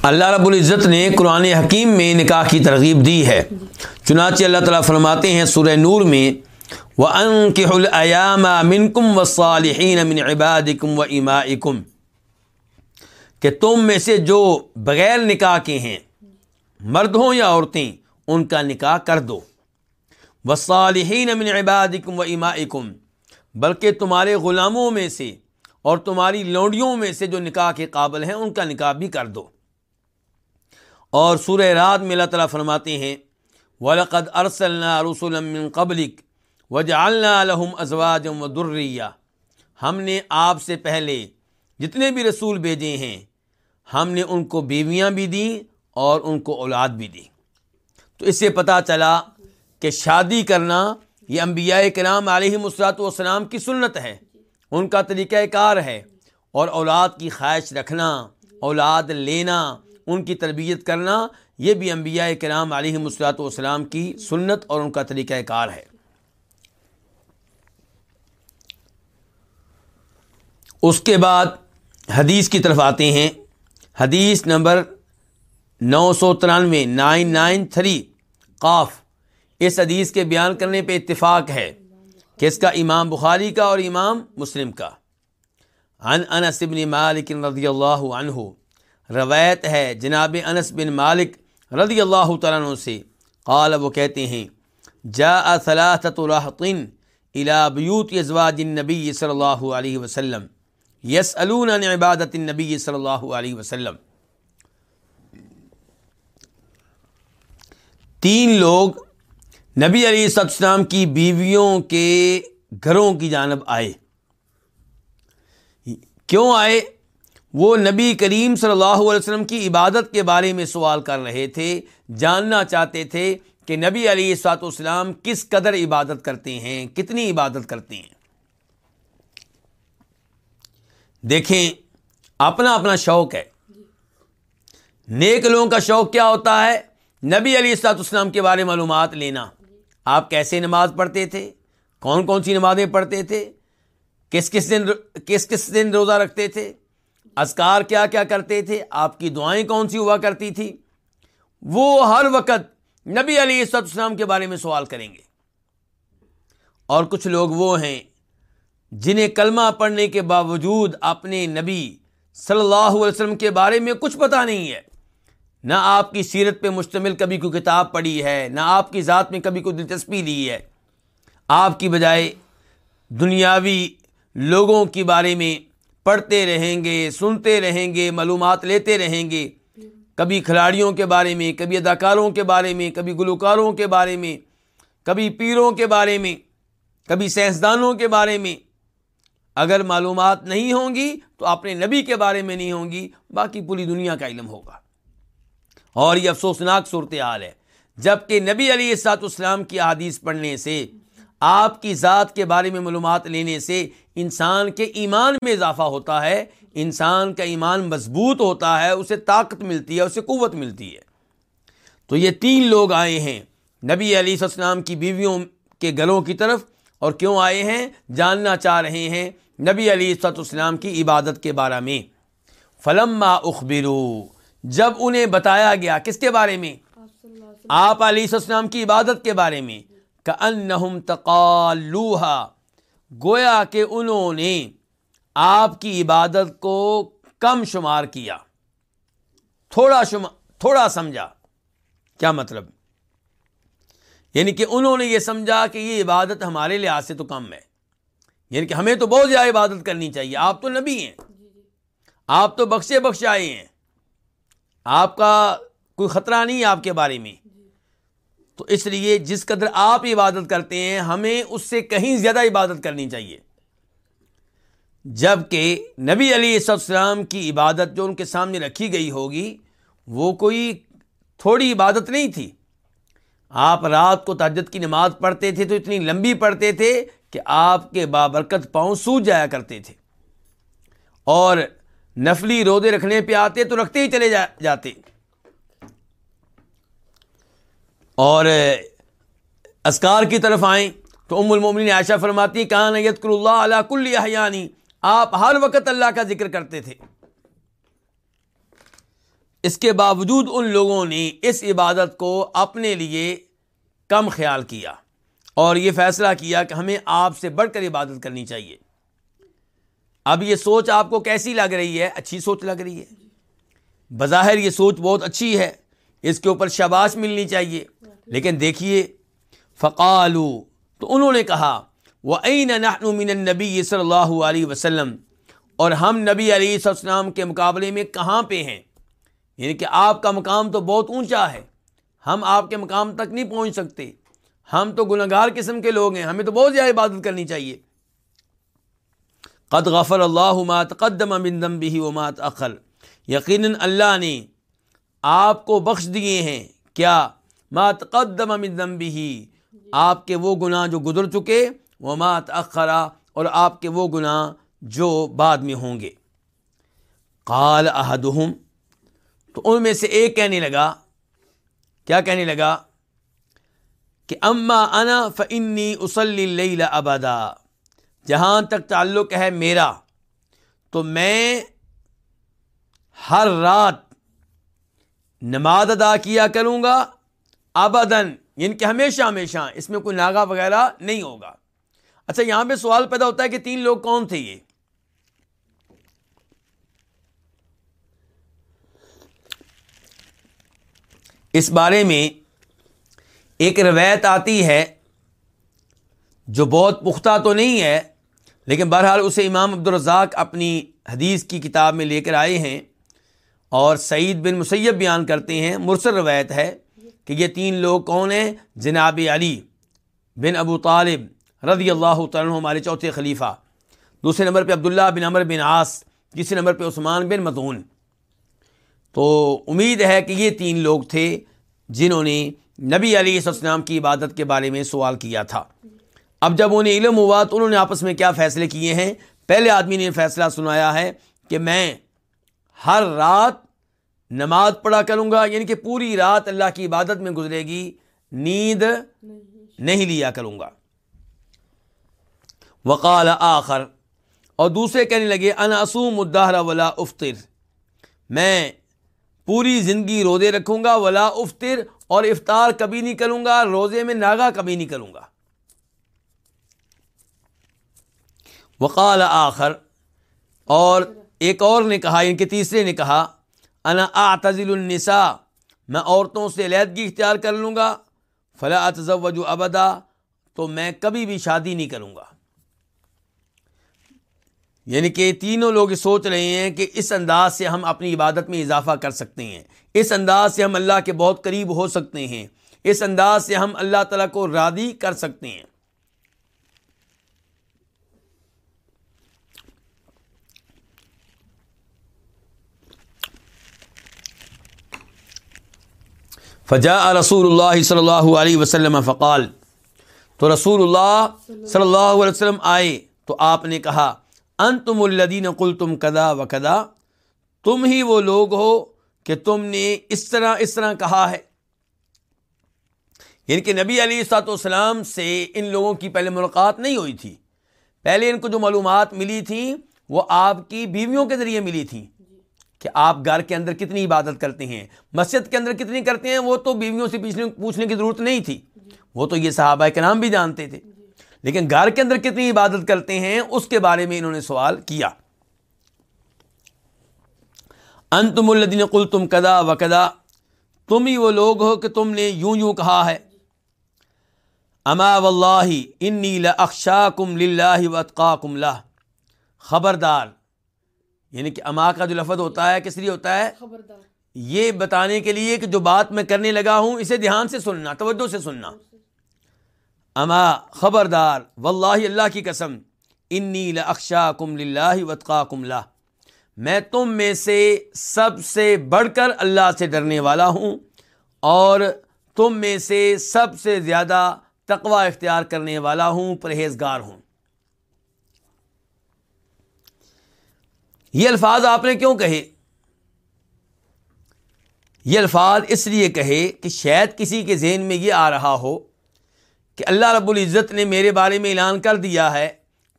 اللہ رب العزت نے قرآن حکیم میں نکاح کی ترغیب دی ہے۔ چنانچہ اللہ تعالیٰ فرماتے ہیں سورہ نور میں وہ ان کے منکم و صالحین امن عبادکم و اماکم کہ تم میں سے جو بغیر نکاح کے ہیں، مرد ہوں یا عورتیں، ان کا نکاح کر دو۔ وصالحین من عبادکم و امائکم بلکہ تمہارے غلاموں میں سے اور تمہاری لونڈیوں میں سے جو نکاح کے قابل ہیں، ان کا نکاح بھی کر دو۔ اور سورہ رات میں اللہ تعالیٰ فرماتے ہیں، ولقد ارسلنا رسول من قبلک وجعلنا لهم ازواجا ودریا ہم نے آپ سے پہلے جتنے بھی رسول بھیجے ہیں، ہم نے ان کو بیویاں بھی دیں اور ان کو اولاد بھی دی تو اس سے پتہ چلا کہ شادی کرنا یہ انبیاء کرام علیہ مسلاط والسلام کی سنت ہے۔ ان کا طریقہ کار ہے اور اولاد کی خواہش رکھنا، اولاد لینا ان کی تربیت کرنا یہ بھی انبیاء کرام علیہ مسلاط والسلام کی سنت اور ان کا طریقہ کار ہے۔ اس کے بعد حدیث کی طرف آتے ہیں۔ حدیث نمبر نو سو ترانوے، نائن نائن تھری، قاف۔ اس حدیث کے بیان کرنے پہ اتفاق ہے کہ اس کا امام بخاری کا اور امام مسلم کا۔ عن انس بن مالک رضی اللہ عنہ روایت ہے جناب انس بن مالک رضی اللہ تعالیٰ عنہ سے۔ قال، وہ کہتے ہیں جا ثلاثت راحطن الى بیوت ازواج النبی صلی اللہ علیہ وسلم یس عن عبادت النبی صلی اللہ علیہ وسلم۔ تین لوگ نبی علی السلام کی بیویوں کے گھروں کی جانب آئے۔ کیوں آئے؟ وہ نبی کریم صلی اللہ علیہ وسلم کی عبادت کے بارے میں سوال کر رہے تھے، جاننا چاہتے تھے کہ نبی علی سات والسلام کس قدر عبادت کرتے ہیں، کتنی عبادت کرتے ہیں۔ دیکھیں، اپنا اپنا شوق ہے۔ نیک لوگوں کا شوق کیا ہوتا ہے؟ نبی علی السلاط اسلام کے بارے معلومات لینا۔ آپ کیسے نماز پڑھتے تھے؟ کون کون سی نمازیں پڑھتے تھے؟ کس کس دن کس کس دن روزہ رکھتے تھے؟ اذکار کیا کیا کرتے تھے؟ آپ کی دعائیں کون سی ہوا کرتی تھی؟ وہ ہر وقت نبی علی السلام کے بارے میں سوال کریں گے۔ اور کچھ لوگ وہ ہیں جنہیں کلمہ پڑھنے کے باوجود اپنے نبی صلی اللہ علیہ وسلم کے بارے میں کچھ پتہ نہیں ہے۔ نہ آپ کی سیرت پہ مشتمل کبھی کوئی کتاب پڑھی ہے، نہ آپ کی ذات میں کبھی کوئی دلچسپی لی ہے۔ آپ کی بجائے دنیاوی لوگوں کے بارے میں پڑھتے رہیں گے، سنتے رہیں گے، معلومات لیتے رہیں گے۔ کبھی کھلاڑیوں کے بارے میں، کبھی اداکاروں کے بارے میں، کبھی گلوکاروں کے بارے میں، کبھی پیروں کے بارے میں، کبھی سائنسدانوں کے بارے میں۔ اگر معلومات نہیں ہوں گی تو اپنے نبی کے بارے میں نہیں ہوں گی، باقی پوری دنیا کا علم ہوگا۔ اور یہ افسوسناک صورتحال ہے۔ جبکہ نبی علی سات اسلام کی حادیث پڑھنے سے آپ کی ذات کے بارے میں معلومات لینے سے انسان کے ایمان میں اضافہ ہوتا ہے۔ انسان کا ایمان مضبوط ہوتا ہے، اسے طاقت ملتی ہے، اسے قوت ملتی ہے۔ تو یہ تین لوگ آئے ہیں۔ نبی علی السلام کی بیویوں کے گلوں کی طرف اور کیوں آئے ہیں؟ جاننا چاہ رہے ہیں نبی علی سط اسلام کی عبادت کے بارے میں۔ فلما اخبرو، جب انہیں بتایا گیا، کس کے بارے میں؟ آپ علیہ السلام کی عبادت کے بارے میں۔ کہ ان تقالوہا، گویا کہ انہوں نے آپ کی عبادت کو کم شمار کیا۔ تھوڑا شمار تھوڑا سمجھا۔ کیا مطلب؟ یعنی کہ انہوں نے یہ سمجھا کہ یہ عبادت ہمارے لحاظ سے تو کم ہے۔ یعنی کہ ہمیں تو بہت زیادہ عبادت کرنی چاہیے۔ آپ تو نبی ہیں۔ آپ تو بخشے بخش آئے ہیں۔ آپ کا کوئی خطرہ نہیں ہے آپ کے بارے میں۔ تو اس لیے جس قدر آپ عبادت کرتے ہیں، ہمیں اس سے کہیں زیادہ عبادت کرنی چاہیے۔ جبکہ نبی علی السلام کی عبادت جو ان کے سامنے رکھی گئی ہوگی، وہ کوئی تھوڑی عبادت نہیں تھی۔ آپ رات کو تجد کی نماز پڑھتے تھے تو اتنی لمبی پڑھتے تھے کہ آپ کے بابرکت پاؤں سوج جایا کرتے تھے۔ اور نفلی رودے رکھنے پہ آتے تو رکھتے ہی چلے جا، جاتے۔ اور اسکار کی طرف آئیں تو ام المومن عائشہ فرماتی کہاں نیت کر اللہ علیہ کل حیانی آپ ہر وقت اللہ کا ذکر کرتے تھے۔ اس کے باوجود ان لوگوں نے اس عبادت کو اپنے لیے کم خیال کیا اور یہ فیصلہ کیا کہ ہمیں آپ سے بڑھ کر عبادت کرنی چاہیے۔ اب یہ سوچ آپ کو کیسی لگ رہی ہے؟ اچھی سوچ لگ رہی ہے۔ بظاہر یہ سوچ بہت اچھی ہے۔ اس کے اوپر شاباش ملنی چاہیے۔ لیکن دیکھیے فقالو تو انہوں نے کہا وہ عین من نبی صلی اللہ علیہ وسلم؟ اور ہم نبی علیہ السلام کے مقابلے میں کہاں پہ ہیں؟ یعنی کہ آپ کا مقام تو بہت اونچا ہے، ہم آپ کے مقام تک نہیں پہنچ سکتے۔ ہم تو گناہ گار قسم کے لوگ ہیں، ہمیں تو بہت زیادہ عبادت کرنی چاہیے۔ قد غفر اللہ ما تقدم من ذنبه وما تأخر۔ یقیناً اللہ نے آپ کو بخش دیے ہیں۔ کیا ما تقدم من ذنبه. آپ کے وہ گناہ جو گزر چکے، وما تأخر، اور آپ کے وہ گناہ جو بعد میں ہوں گے۔ قال احدهم، تو ان میں سے ایک کہنے لگا۔ کیا کہنے لگا؟ کہ اما انا فنی اسلی اللیل ابدا۔ جہاں تک تعلق ہے میرا، تو میں ہر رات نماز ادا کیا کروں گا ابدن یعنی کہ ہمیشہ ہمیشہ اس میں کوئی ناگا وغیرہ نہیں ہوگا۔ اچھا یہاں پہ سوال پیدا ہوتا ہے کہ تین لوگ کون تھے یہ؟ اس بارے میں ایک روایت آتی ہے جو بہت پختہ تو نہیں ہے، لیکن بہرحال اسے امام عبدالرزاق اپنی حدیث کی کتاب میں لے کر آئے ہیں اور سعید بن مسیب بیان کرتے ہیں۔ مرسل روایت ہے۔ کہ یہ تین لوگ کون ہیں؟ جناب علی بن ابو طالب رضی اللہ تعالیٰ ہمارے چوتھے خلیفہ۔ دوسرے نمبر پہ عبداللہ بن عمر بن عاص، تیسرے نمبر پہ عثمان بن مدون تو امید ہے کہ یہ تین لوگ تھے جنہوں نے نبی علیہ السلام کی عبادت کے بارے میں سوال کیا تھا۔ اب جب انہیں علم ہوا تو انہوں نے آپس میں کیا فیصلے کیے ہیں؟ پہلے آدمی نے فیصلہ سنایا ہے کہ میں ہر رات نماز پڑھا کروں گا یعنی کہ پوری رات اللہ کی عبادت میں گزرے گی، نیند نہیں لیا کروں گا۔ وقال آخر، اور دوسرے کہنے لگے اناسوم الدہر ولا افطر۔ میں پوری زندگی روزے رکھوں گا، ولا افطر، اور افطار کبھی نہیں کروں گا، روزے میں ناگا کبھی نہیں کروں گا۔ وقال آخر، اور ایک اور نے کہا یعنی ان کے تیسرے نے کہا انا اعتزل النساء، میں عورتوں سے علیحدگی اختیار کر لوں گا، فلا اتزوج ابدا، تو میں کبھی بھی شادی نہیں کروں گا۔ یعنی کہ تینوں لوگ سوچ رہے ہیں کہ اس انداز سے ہم اپنی عبادت میں اضافہ کر سکتے ہیں۔ اس انداز سے ہم اللہ کے بہت قریب ہو سکتے ہیں۔ اس انداز سے ہم اللہ تعالیٰ کو رادی کر سکتے ہیں۔ فجا رسول اللہ صلی اللہ علیہ وسلم فقال، تو رسول اللہ صلی اللہ علیہ وسلم آئے، تو آپ نے کہا ان تم الدین کل تم کدا و کدا تم ہی وہ لوگ ہو کہ تم نے اس طرح اس طرح کہا ہے۔ یعنی کہ نبی علی سات والسلام سے ان لوگوں کی پہلے ملاقات نہیں ہوئی تھی۔ پہلے ان کو جو معلومات ملی تھیں، وہ آپ کی بیویوں کے ذریعے ملی تھیں۔ کہ آپ گھر کے اندر کتنی عبادت کرتے ہیں، مسجد کے اندر کتنی کرتے ہیں، وہ تو بیویوں سے پوچھنے کی ضرورت نہیں تھی۔ وہ تو یہ صحابہ کے نام بھی جانتے تھے۔ لیکن گھر کے اندر کتنی عبادت کرتے ہیں، اس کے بارے میں انہوں نے سوال کیا۔ انتم الدین کل تم کدا و کدا تم ہی وہ لوگ ہو کہ تم نے یوں یوں کہا ہے۔ اما واللہ، انی لاخشا کم لاہ وطقا کم خبردار یعنی کہ اما کا جو لفظ ہوتا ہے کس لیے ہوتا ہے؟ خبردار۔ یہ بتانے کے لیے کہ جو بات میں کرنے لگا ہوں اسے دھیان سے سننا توجہ سے سننا۔ اما خبردار واللہ اللہ کی قسم انی لخشا کم لاہ وطقا کم لا میں تم میں سے سب سے بڑھ کر اللہ سے ڈرنے والا ہوں اور تم میں سے سب سے زیادہ تقوا اختیار کرنے والا ہوں پرہیزگار ہوں۔ یہ الفاظ آپ نے کیوں کہے؟ یہ الفاظ اس لیے کہے کہ شاید کسی کے ذہن میں یہ آ رہا ہو کہ اللہ رب العزت نے میرے بارے میں اعلان کر دیا ہے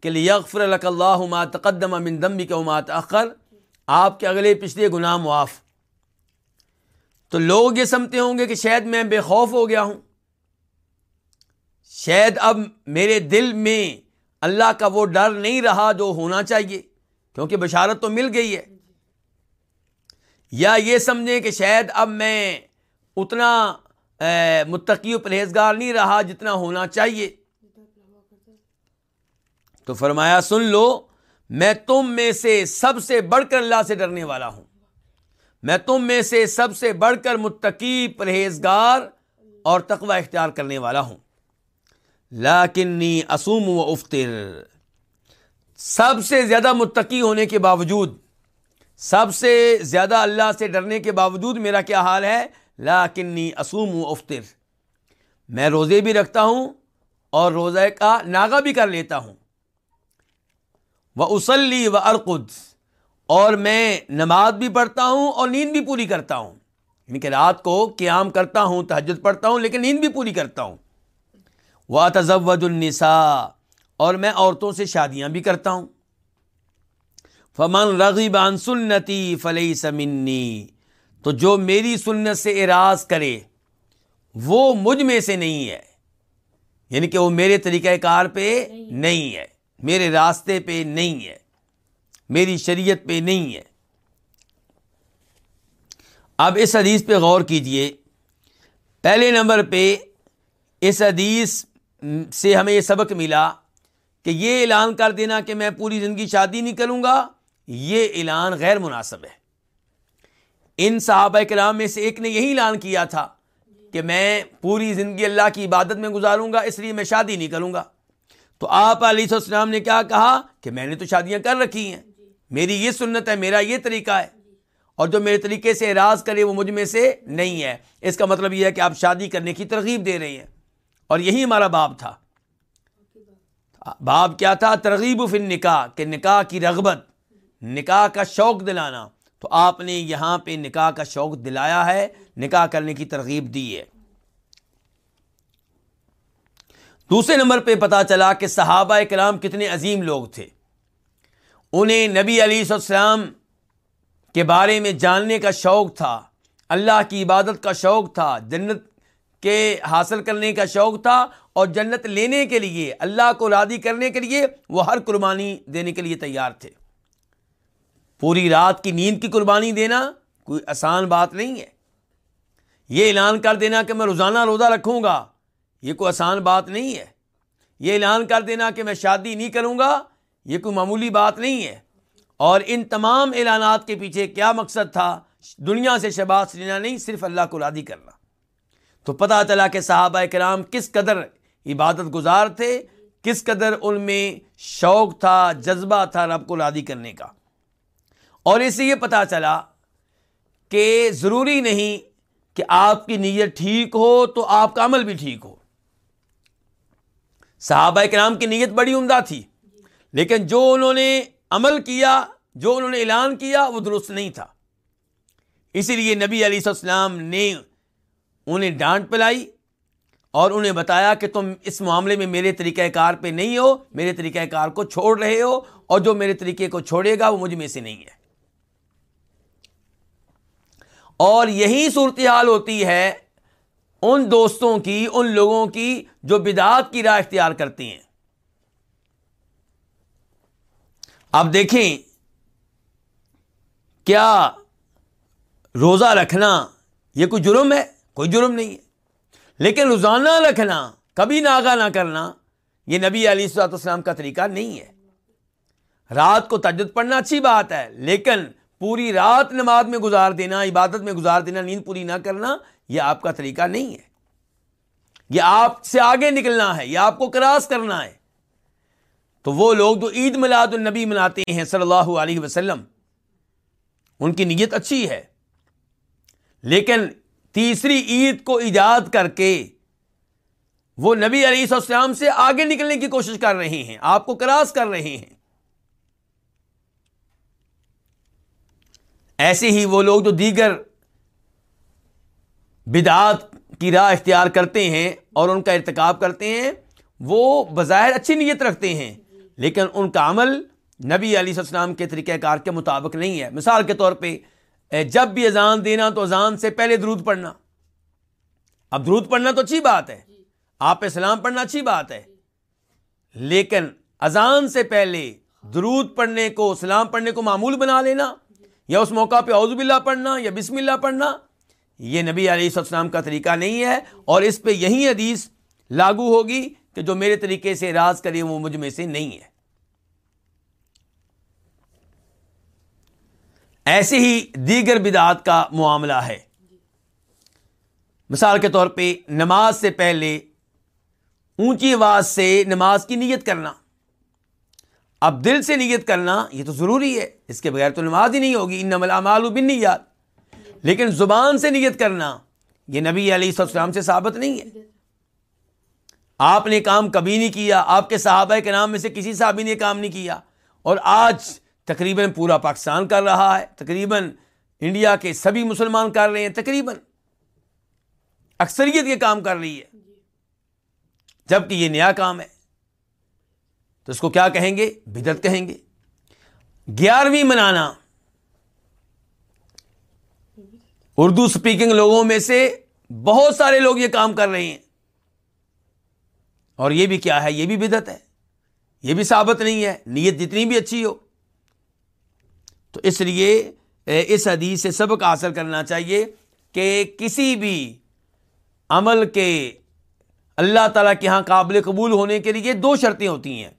کہ لیغفر لک اللہ ما تقدم من دمبی کا ما تأخر، آپ کے اگلے پچھلے گناہ معاف۔ تو لوگ یہ سمجھتے ہوں گے کہ شاید میں بے خوف ہو گیا ہوں۔ شاید اب میرے دل میں اللہ کا وہ ڈر نہیں رہا جو ہونا چاہیے۔ کیونکہ بشارت تو مل گئی ہے۔ یا یہ سمجھیں کہ شاید اب میں اتنا متقی و پرہیزگار نہیں رہا جتنا ہونا چاہیے۔ تو فرمایا، سن لو، میں تم میں سے سب سے بڑھ کر اللہ سے ڈرنے والا ہوں۔ میں تم میں سے سب سے بڑھ کر متقی، پرہیزگار اور تقوی اختیار کرنے والا ہوں۔ لاکنی اسوم و افطر۔ سب سے زیادہ متقی ہونے کے باوجود، سب سے زیادہ اللہ سے ڈرنے کے باوجود میرا کیا حال ہے؟ لاکنی اسوم و افطر۔ میں روزے بھی رکھتا ہوں اور روزے کا ناغا بھی کر لیتا ہوں۔ وہ اسلی و ارقد۔ اور میں نماز بھی پڑھتا ہوں اور نیند بھی پوری کرتا ہوں۔ یعنی کہ رات کو قیام کرتا ہوں، تہجد پڑھتا ہوں، لیکن نیند بھی پوری کرتا ہوں۔ وہ تزود النساء۔ اور میں عورتوں سے شادیاں بھی کرتا ہوں۔ فمن رغیب عن سنتی فلئی سمنی تو جو میری سنت سے اراض کرے، وہ مجھ میں سے نہیں ہے۔ یعنی کہ وہ میرے طریقہ کار پہ نہیں ہے، میرے راستے پہ نہیں ہے، میری شریعت پہ نہیں ہے۔ اب اس حدیث پہ غور کیجیے۔ پہلے نمبر پہ اس حدیث سے ہمیں یہ سبق ملا۔ کہ یہ اعلان کر دینا کہ میں پوری زندگی شادی نہیں کروں گا، یہ اعلان غیر مناسب ہے۔ ان صحابہ کرام میں سے ایک نے یہی اعلان کیا تھا کہ میں پوری زندگی اللہ کی عبادت میں گزاروں گا، اس لیے میں شادی نہیں کروں گا۔ تو آپ علیہ السلام نے کیا کہا کہ میں نے تو شادیاں کر رکھی ہیں، میری یہ سنت ہے، میرا یہ طریقہ ہے۔ اور جو میرے طریقے سے اراض کرے وہ مجھ میں سے نہیں ہے۔ اس کا مطلب یہ ہے کہ آپ شادی کرنے کی ترغیب دے رہے ہیں۔ اور یہی ہمارا باب تھا۔ باب کیا تھا؟ ترغیب فن نکاح کہ نکاح کی رغبت، نکاح کا شوق دلانا۔ تو آپ نے یہاں پہ نکاح کا شوق دلایا ہے، نکاح کرنے کی ترغیب دی ہے۔ دوسرے نمبر پہ پتا چلا کہ صحابہ کلام کتنے عظیم لوگ تھے۔ انہیں نبی علی السلام کے بارے میں جاننے کا شوق تھا، اللہ کی عبادت کا شوق تھا، جنت کے حاصل کرنے کا شوق تھا اور جنت لینے کے لیے، اللہ کو رادی کرنے کے لیے وہ ہر قربانی دینے کے لیے تیار تھے۔ پوری رات کی نیند کی قربانی دینا کوئی آسان بات نہیں ہے۔ یہ اعلان کر دینا کہ میں روزانہ روزہ رکھوں گا، یہ کوئی آسان بات نہیں ہے۔ یہ اعلان کر دینا کہ میں شادی نہیں کروں گا، یہ کوئی معمولی بات نہیں ہے۔ اور ان تمام اعلانات کے پیچھے کیا مقصد تھا؟ دنیا سے شباز لینا نہیں، صرف اللہ کو رادی کرنا۔ تو پتہ چلا کہ صحابہ کرام کس قدر عبادت گزار تھے، کس قدر ان میں شوق تھا، جذبہ تھا رب کو رادی کرنے کا۔ اور اس سے یہ پتہ چلا کہ ضروری نہیں کہ آپ کی نیت ٹھیک ہو تو آپ کا عمل بھی ٹھیک ہو۔ صحابہ کرام کی نیت بڑی عمدہ تھی، لیکن جو انہوں نے عمل کیا، جو انہوں نے اعلان کیا، وہ درست نہیں تھا۔ اسی لیے نبی علیہ السلام نے انہیں ڈانٹ پلائی اور انہیں بتایا کہ تم اس معاملے میں میرے طریقہ کار پہ نہیں ہو، میرے طریقہ کار کو چھوڑ رہے ہو اور جو میرے طریقے کو چھوڑے گا وہ مجھ میں سے نہیں ہے۔ اور یہی صورتحال ہوتی ہے ان دوستوں کی، ان لوگوں کی جو بدعات کی راہ اختیار کرتی ہیں۔ اب دیکھیں کیا روزہ رکھنا یہ کوئی جرم ہے؟ کوئی جرم نہیں ہے۔ لیکن روزانہ رکھنا، کبھی ناگا نہ کرنا، یہ نبی علی صلاحت السلام کا طریقہ نہیں ہے۔ رات کو تجد پڑھنا اچھی بات ہے، لیکن پوری رات نماز میں گزار دینا، عبادت میں گزار دینا، نیند پوری نہ کرنا، یہ آپ کا طریقہ نہیں ہے۔ یہ آپ سے آگے نکلنا ہے، یہ آپ کو کراس کرنا ہے۔ تو وہ لوگ جو عید میلاد النبی مناتے ہیں صلی اللہ علیہ وسلم، ان کی نیت اچھی ہے۔ لیکن تیسری عید کو ایجاد کر کے وہ نبی علیہ السلام سے آگے نکلنے کی کوشش کر رہے ہیں، آپ کو کراس کر رہے ہیں۔ ایسے ہی وہ لوگ جو دیگر بدعات کی راہ اختیار کرتے ہیں اور ان کا ارتکاب کرتے ہیں، وہ بظاہر اچھی نیت رکھتے ہیں، لیکن ان کا عمل نبی علیہ السلام کے طریقہ کار کے مطابق نہیں ہے۔ مثال کے طور پہ جب بھی اذان دینا تو اذان سے پہلے درود پڑھنا۔ اب درود پڑھنا تو اچھی بات ہے۔ آپ اسلام پڑھنا اچھی بات ہے۔ لیکن اذان سے پہلے درود پڑھنے کو اسلام پڑھنے کو معمول بنا لینا یا اس موقع پہ باللہ پڑھنا یا بسم اللہ پڑھنا، یہ نبی علیہ السلام کا طریقہ نہیں ہے۔ اور اس پہ یہی حدیث لاگو ہوگی کہ جو میرے طریقے سے راز کرے وہ مجھ میں سے نہیں ہے۔ ایسے ہی دیگر بدعات کا معاملہ ہے۔ مثال کے طور پہ نماز سے پہلے اونچی آواز سے نماز کی نیت کرنا۔ اب دل سے نیت کرنا یہ تو ضروری ہے، اس کے بغیر تو نماز ہی نہیں ہوگی۔ ان نمل امال بن یاد لیکن زبان سے نیت کرنا یہ نبی علیہ السلام سے ثابت نہیں ہے۔ آپ نے کام کبھی نہیں کیا، آپ کے صحابہ کے نام میں سے کسی صحابی نے کام نہیں کیا۔ اور آج تقریباً پورا پاکستان کر رہا ہے، تقریباً انڈیا کے سبھی مسلمان کر رہے ہیں، تقریباً اکثریت یہ کام کر رہی ہے۔ جبکہ یہ نیا کام ہے۔ تو اس کو کیا کہیں گے؟ بدت کہیں گے۔ گیارہویں منانا۔ اردو سپیکنگ لوگوں میں سے بہت سارے لوگ یہ کام کر رہے ہیں۔ اور یہ بھی کیا ہے؟ یہ بھی بدت ہے۔ یہ بھی ثابت نہیں ہے۔ نیت جتنی بھی اچھی ہو تو اس لیے اس حدیث سے سبق حاصل کرنا چاہیے کہ کسی بھی عمل کے اللہ تعالیٰ کے یہاں قابل قبول ہونے کے لیے دو شرطیں ہوتی ہیں۔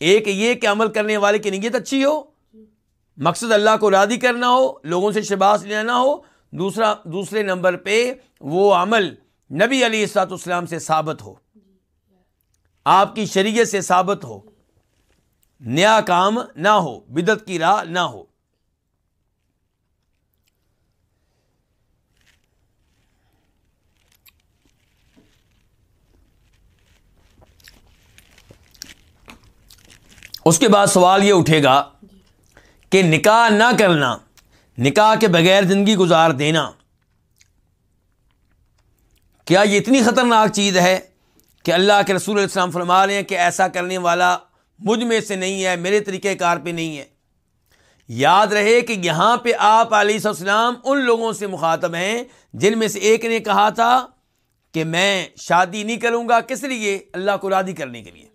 ایک یہ کہ عمل کرنے والے کی نیت اچھی ہو، مقصد اللہ کو رادی کرنا ہو، لوگوں سے شباس لینا ہو۔ دوسرا، دوسرے نمبر پہ وہ عمل نبی علی اسات اسلام سے ثابت ہو، آپ کی شریعت سے ثابت ہو۔ نیا کام نہ ہو بدت کی راہ نہ ہو۔ اس کے بعد سوال یہ اٹھے گا کہ نکاح نہ کرنا، نکاح کے بغیر زندگی گزار دینا، کیا یہ اتنی خطرناک چیز ہے کہ اللہ کے رسول السلام فرما رہے ہیں کہ ایسا کرنے والا مجھ میں سے نہیں ہے، میرے طریقہ کار پہ نہیں ہے؟ یاد رہے کہ یہاں پہ آپ علیہ السلام ان لوگوں سے مخاطب ہیں جن میں سے ایک نے کہا تھا کہ میں شادی نہیں کروں گا، کس لیے؟ اللہ کو رادی کرنے کے لیے۔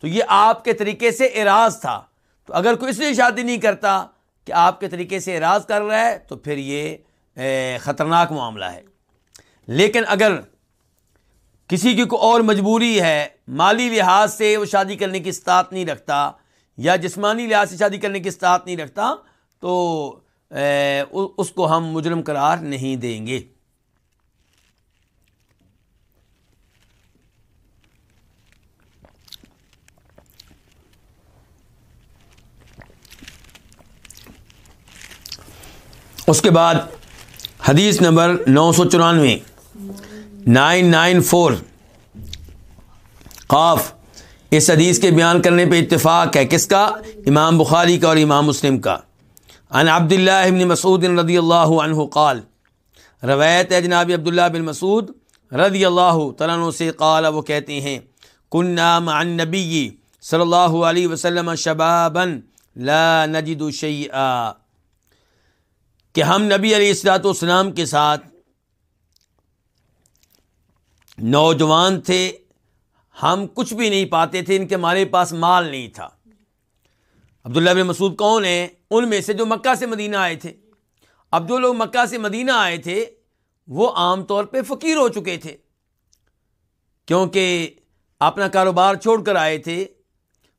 تو یہ آپ کے طریقے سے اراض تھا۔ تو اگر کوئی اس لیے شادی نہیں کرتا کہ آپ کے طریقے سے اراض کر رہا ہے، تو پھر یہ خطرناک معاملہ ہے۔ لیکن اگر کسی کی کوئی اور مجبوری ہے، مالی لحاظ سے وہ شادی کرنے کی استاط نہیں رکھتا یا جسمانی لحاظ سے شادی کرنے کی استاط نہیں رکھتا، تو اس کو ہم مجرم قرار نہیں دیں گے۔ اس کے بعد حدیث نمبر نو سو چورانوے، نائن نائن فور۔ قاف، اس حدیث کے بیان کرنے پہ اتفاق ہے کس کا؟ امام بخاری کا اور امام مسلم کا۔ ان عبداللہ ابن مسعود رضی اللہ عنہ قال، روایت ہے جناب عبداللہ بن مسعود رضی اللہ تعالیٰ سے، قال، وہ کہتے ہیں کن نام عن نبی صلی اللہ علیہ وسلم شبابن لا نجد شیئا۔ کہ ہم نبی علیہ السلاۃ والسلام کے ساتھ نوجوان تھے، ہم کچھ بھی نہیں پاتے تھے، ان کے ہمارے پاس مال نہیں تھا۔ عبداللہ بن مسعود کون ہیں؟ ان میں سے جو مکہ سے مدینہ آئے تھے۔ اب جو لوگ مکہ سے مدینہ آئے تھے، وہ عام طور پہ فقیر ہو چکے تھے۔ کیونکہ اپنا کاروبار چھوڑ کر آئے تھے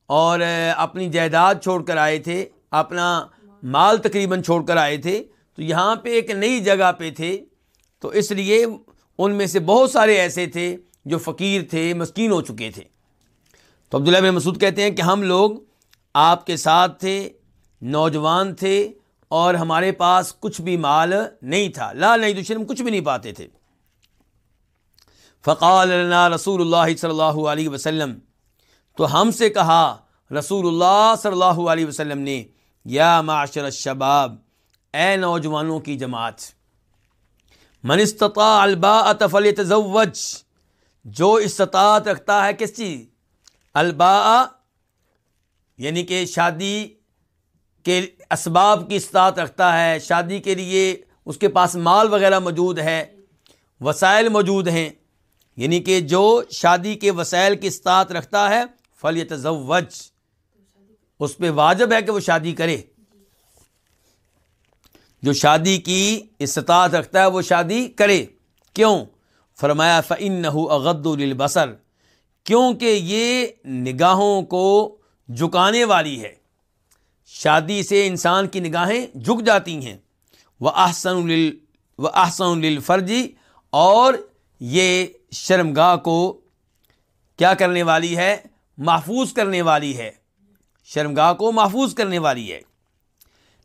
اور اپنی جائیداد چھوڑ کر آئے تھے، اپنا مال تقریباً چھوڑ کر آئے تھے۔ تو یہاں پہ ایک نئی جگہ پہ تھے، تو اس لیے ان میں سے بہت سارے ایسے تھے جو فقیر تھے، مسکین ہو چکے تھے۔ تو عبداللہ بن مسعود کہتے ہیں کہ ہم لوگ آپ کے ساتھ تھے، نوجوان تھے اور ہمارے پاس کچھ بھی مال نہیں تھا۔ لا نہیں تو کچھ بھی نہیں پاتے تھے۔ فقال لنا رسول اللہ صلی اللہ علیہ وسلم، تو ہم سے کہا، رسول اللہ صلی اللہ علیہ وسلم نے، یا معاشر الشباب اے نوجوانوں کی جماعت، من استطاع البا فلیتزوج جو استطاعت رکھتا ہے کس چیز؟ البا یعنی کہ شادی کے اسباب کی استطاعت رکھتا ہے، شادی کے لیے اس کے پاس مال وغیرہ موجود ہے، وسائل موجود ہیں یعنی کہ جو شادی کے وسائل کی استطاعت رکھتا ہے فلیتزوج اس پہ واجب ہے کہ وہ شادی کرے۔ جو شادی کی استطاعت رکھتا ہے وہ شادی کرے۔ کیوں؟ فرمایا فعن اغد البصر کیونکہ یہ نگاہوں کو جھکانے والی ہے۔ شادی سے انسان کی نگاہیں جھک جاتی ہیں۔ وہ احسن و احسن الفرجی اور یہ شرمگاہ کو کیا کرنے والی ہے؟ محفوظ کرنے والی ہے۔ شرمگاہ کو محفوظ کرنے والی ہے۔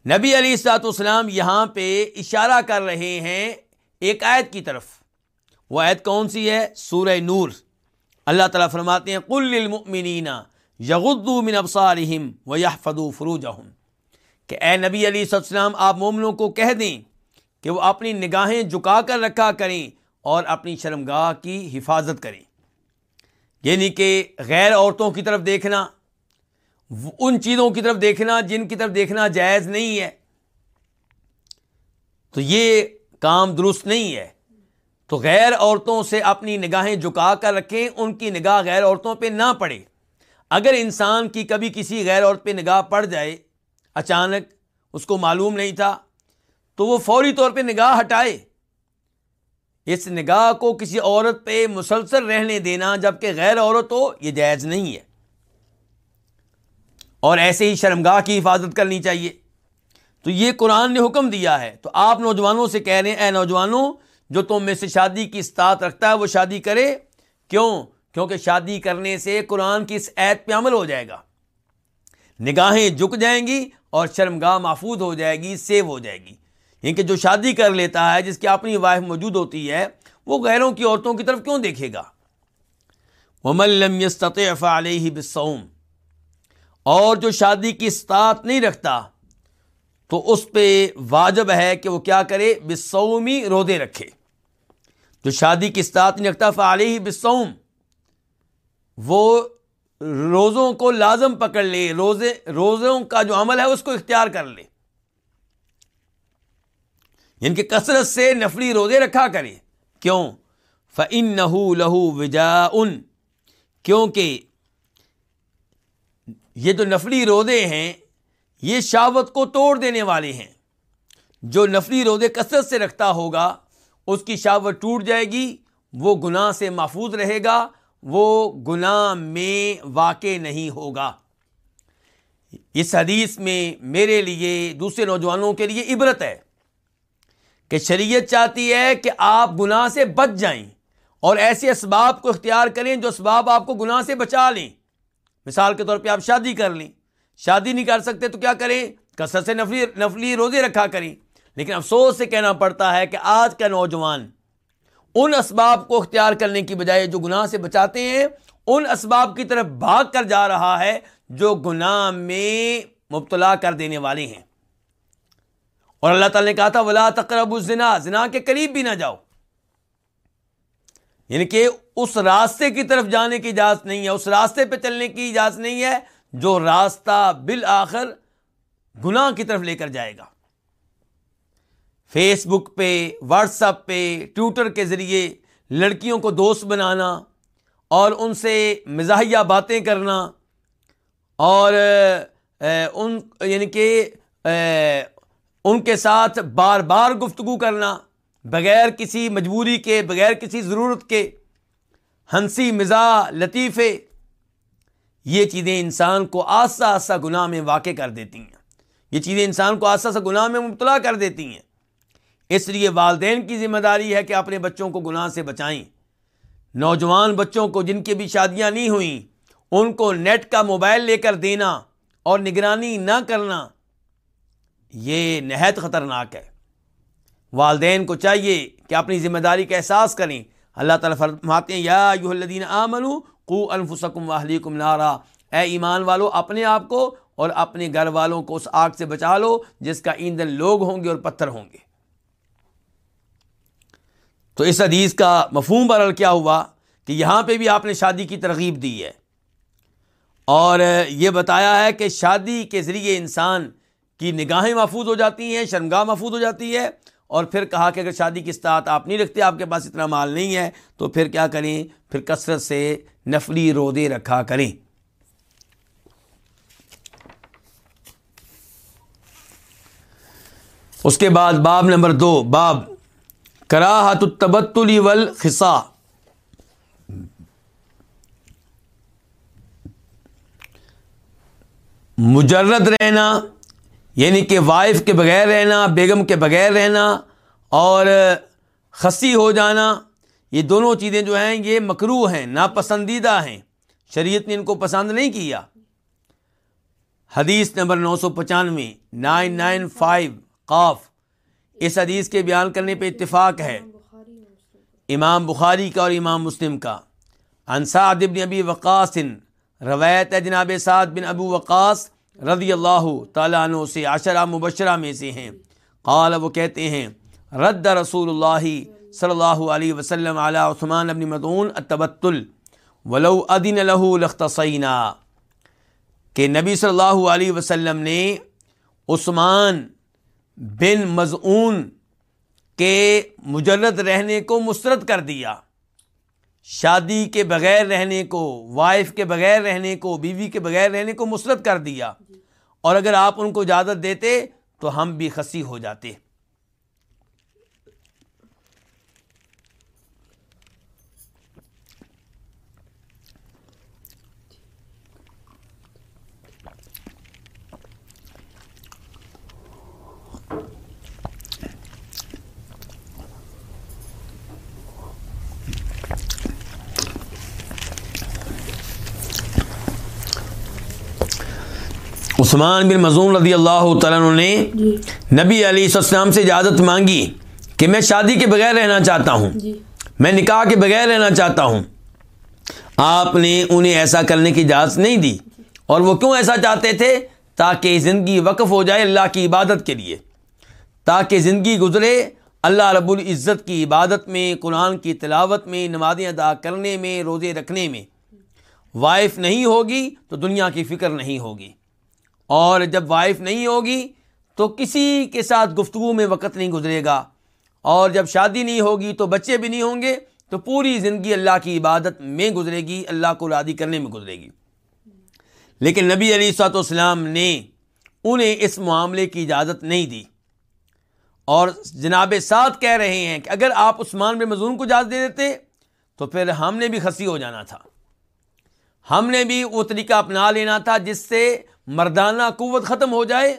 نبی علی السلاط اسلام یہاں پہ اشارہ کر رہے ہیں ایک آیت کی طرف۔ وہ آیت کون سی ہے؟ سورہ نور۔ اللہ تعالیٰ فرماتے ہیں کل المؤمنین یغدو من ابصارہم و یحفظو فروجہم۔ کہ اے نبی علی السلام آپ مومنوں کو کہہ دیں کہ وہ اپنی نگاہیں جھکا کر رکھا کریں اور اپنی شرمگاہ کی حفاظت کریں۔ یعنی کہ غیر عورتوں کی طرف دیکھنا ان چیزوں کی طرف دیکھنا جن کی طرف دیکھنا جائز نہیں ہے۔ تو یہ کام درست نہیں ہے۔ تو غیر عورتوں سے اپنی نگاہیں جھکا کر رکھیں، ان کی نگاہ غیر عورتوں پہ نہ پڑے۔ اگر انسان کی کبھی کسی غیر عورت پہ نگاہ پڑ جائے، اچانک اس کو معلوم نہیں تھا، تو وہ فوری طور پہ نگاہ ہٹائے۔ اس نگاہ کو کسی عورت پہ مسلسل رہنے دینا جبکہ غیر عورت ہو، یہ جائز نہیں ہے۔ اور ایسے ہی شرمگاہ کی حفاظت کرنی چاہیے۔ تو یہ قرآن نے حکم دیا ہے۔ تو آپ نوجوانوں سے کہہ رہے ہیں، اے نوجوانوں، جو تم میں سے شادی کی استاد رکھتا ہے، وہ شادی کرے۔ کیوں؟ کیونکہ شادی کرنے سے قرآن کی اس عید پہ عمل ہو جائے گا۔ نگاہیں جھک جائیں گی اور شرمگاہ محفوظ ہو جائے گی، سیو ہو جائے گی۔ یعنی کہ جو شادی کر لیتا ہے، جس کی اپنی وائف موجود ہوتی ہے، وہ غیروں کی عورتوں کی طرف کیوں دیکھے گا؟ وہ ملم علیہ بسوم اور جو شادی کی استاط نہیں رکھتا، تو اس پہ واجب ہے کہ وہ کیا کرے بسومی رودے رکھے۔ جو شادی کی استاط نہیں رکھتا فعلیہ ہی بسوم وہ روزوں کو لازم پکڑ لے، روزے، روزوں کا جو عمل ہے، اس کو اختیار کر لے۔ یعنی ان کی کثرت سے نفلی روزے رکھا کرے۔ کیوں؟ فن نہ لہو وجا ان کیونکہ یہ جو نفلی روزے ہیں، یہ شاوت کو توڑ دینے والے ہیں۔ جو نفلی روزے کثرت سے رکھتا ہوگا، اس کی شاوت ٹوٹ جائے گی، وہ گناہ سے محفوظ رہے گا، وہ گناہ میں واقع نہیں ہوگا۔ اس حدیث میں میرے لیے، دوسرے نوجوانوں کے لیے عبرت ہے کہ شریعت چاہتی ہے کہ آپ گناہ سے بچ جائیں اور ایسے اسباب کو اختیار کریں جو اسباب آپ کو گناہ سے بچا لیں۔ مثال کے طور پہ آپ شادی کر لیں۔ شادی نہیں کر سکتے تو کیا کریں؟ کثرت سے نفلی نفلی روزے رکھا کریں۔ لیکن افسوس سے کہنا پڑتا ہے کہ آج کا نوجوان ان اسباب کو اختیار کرنے کی بجائے جو گناہ سے بچاتے ہیں، ان اسباب کی طرف بھاگ کر جا رہا ہے جو گناہ میں مبتلا کر دینے والے ہیں۔ اور اللہ تعالیٰ نے کہا تھا، ولا تقرب الزنا۔ زنا کے قریب بھی نہ جاؤ۔ یعنی کہ اس راستے کی طرف جانے کی اجازت نہیں ہے، اس راستے پہ چلنے کی اجازت نہیں ہے، جو راستہ بالآخر گناہ کی طرف لے کر جائے گا۔ فیس بک پہ واٹس ایپ پہ ٹویٹر کے ذریعے لڑکیوں کو دوست بنانا اور ان سے مزاحیہ باتیں کرنا اور ان یعنی کہ ان کے ساتھ بار بار گفتگو کرنا۔ بغیر کسی مجبوری کے، بغیر کسی ضرورت کے، ہنسی، مزاح، لطیفے، یہ چیزیں انسان کو آسا آسا گناہ میں واقع کر دیتی ہیں۔ یہ چیزیں انسان کو آسا آسا گناہ میں مبتلا کر دیتی ہیں۔ اس لیے والدین کی ذمہ داری ہے کہ اپنے بچوں کو گناہ سے بچائیں۔ نوجوان بچوں کو جن کی بھی شادیاں نہیں ہوئیں، ان کو نیٹ کا موبائل لے کر دینا اور نگرانی نہ کرنا، یہ نہایت خطرناک ہے۔ والدین کو چاہیے کہ اپنی ذمہ داری کا احساس کریں۔ اللہ تعالیٰ فرماتے ہیں، یا الدین آمنو قو انفسکم واہلیکم نارا۔ اے ایمان والو، اپنے آپ کو اور اپنے گھر والوں کو اس آگ سے بچا لو جس کا ایندھن لوگ ہوں گے اور پتھر ہوں گے۔ تو اس حدیث کا مفہوم برل کیا ہوا کہ یہاں پہ بھی آپ نے شادی کی ترغیب دی ہے۔ اور یہ بتایا ہے کہ شادی کے ذریعے انسان کی نگاہیں محفوظ ہو جاتی ہیں، شرمگاہ محفوظ ہو جاتی ہے۔ اور پھر کہا کہ اگر شادی کی استعت آپ نہیں رکھتے، آپ کے پاس اتنا مال نہیں ہے، تو پھر کیا کریں؟ پھر کثرت سے نفلی رودے رکھا کریں۔ اس کے بعد باب نمبر دو، باب کراہت التبتلی والخصا۔ مجرد رہنا یعنی کہ وائف کے بغیر رہنا، بیگم کے بغیر رہنا اور خسی ہو جانا، یہ دونوں چیزیں جو ہیں، یہ مکرو ہیں، ناپسندیدہ ہیں۔ شریعت نے ان کو پسند نہیں کیا۔ حدیث نمبر نو سو پچانوے، نائن نائن فائیو، قاف۔ اس حدیث کے بیان کرنے پہ اتفاق ہے۔ امام بخاری کا اور امام مسلم کا۔ انصاد ابن ابی وقاص، روایت جناب سعد بن ابو وقاص رضی اللہ تعالیٰ عنہ سے عشرہ مبشرہ میں سے ہیں۔ قال، وہ کہتے ہیں، رد رسول اللہ صلی اللہ علیہ وسلم علی عثمان ابن مدعون التبتل، ولو ادن له لختصینا کہ نبی صلی اللہ علیہ وسلم نے عثمان بن مضعون کے مجرد رہنے کو مسترد کر دیا۔ شادی کے بغیر رہنے کو وائف کے بغیر رہنے کو، بیوی کے بغیر رہنے کو مسرت کر دیا۔ اور اگر آپ ان کو اجازت دیتے تو ہم بھی خسی ہو جاتے۔ عثمان بن مضون رضی اللہ تعالیٰ نے جی۔ نبی علی السلام سے اجازت مانگی کہ میں شادی کے بغیر رہنا چاہتا ہوں۔ جی۔ میں نکاح کے بغیر رہنا چاہتا ہوں۔ آپ نے انہیں ایسا کرنے کی اجازت نہیں دی۔ اور وہ کیوں ایسا چاہتے تھے؟ تاکہ زندگی وقف ہو جائے اللہ کی عبادت کے لیے۔ تاکہ زندگی گزرے اللہ رب العزت کی عبادت میں قرآن کی تلاوت میں نمازیں ادا کرنے میں روزے رکھنے میں۔ وائف نہیں ہوگی تو دنیا کی فکر نہیں ہوگی۔ اور جب وائف نہیں ہوگی تو کسی کے ساتھ گفتگو میں وقت نہیں گزرے گا۔ اور جب شادی نہیں ہوگی تو بچے بھی نہیں ہوں گے، تو پوری زندگی اللہ کی عبادت میں گزرے گی، اللہ کو رادی کرنے میں گزرے گی۔ لیکن نبی علی سات والسلام نے انہیں اس معاملے کی اجازت نہیں دی۔ اور جناب ساتھ کہہ رہے ہیں کہ اگر آپ عثمان بن مضمون کو اجازت دے دیتے تو پھر ہم نے بھی خسی ہو جانا تھا۔ ہم نے بھی وہ طریقہ اپنا لینا تھا جس سے مردانہ قوت ختم ہو جائے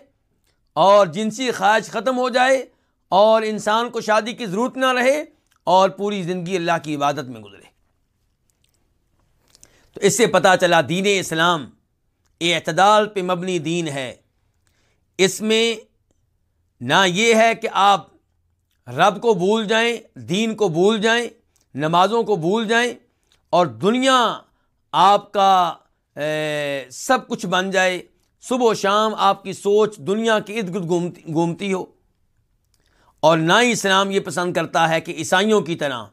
اور جنسی خواہش ختم ہو جائے اور انسان کو شادی کی ضرورت نہ رہے اور پوری زندگی اللہ کی عبادت میں گزرے۔ تو اس سے پتہ چلا دین اسلام اعتدال پہ مبنی دین ہے۔ اس میں نہ یہ ہے کہ آپ رب کو بھول جائیں، دین کو بھول جائیں، نمازوں کو بھول جائیں اور دنیا آپ کا سب کچھ بن جائے۔ صبح و شام آپ کی سوچ دنیا کے ارد گرد گھومتی ہو اور نہ ہی اسلام یہ پسند کرتا ہے کہ عیسائیوں کی طرح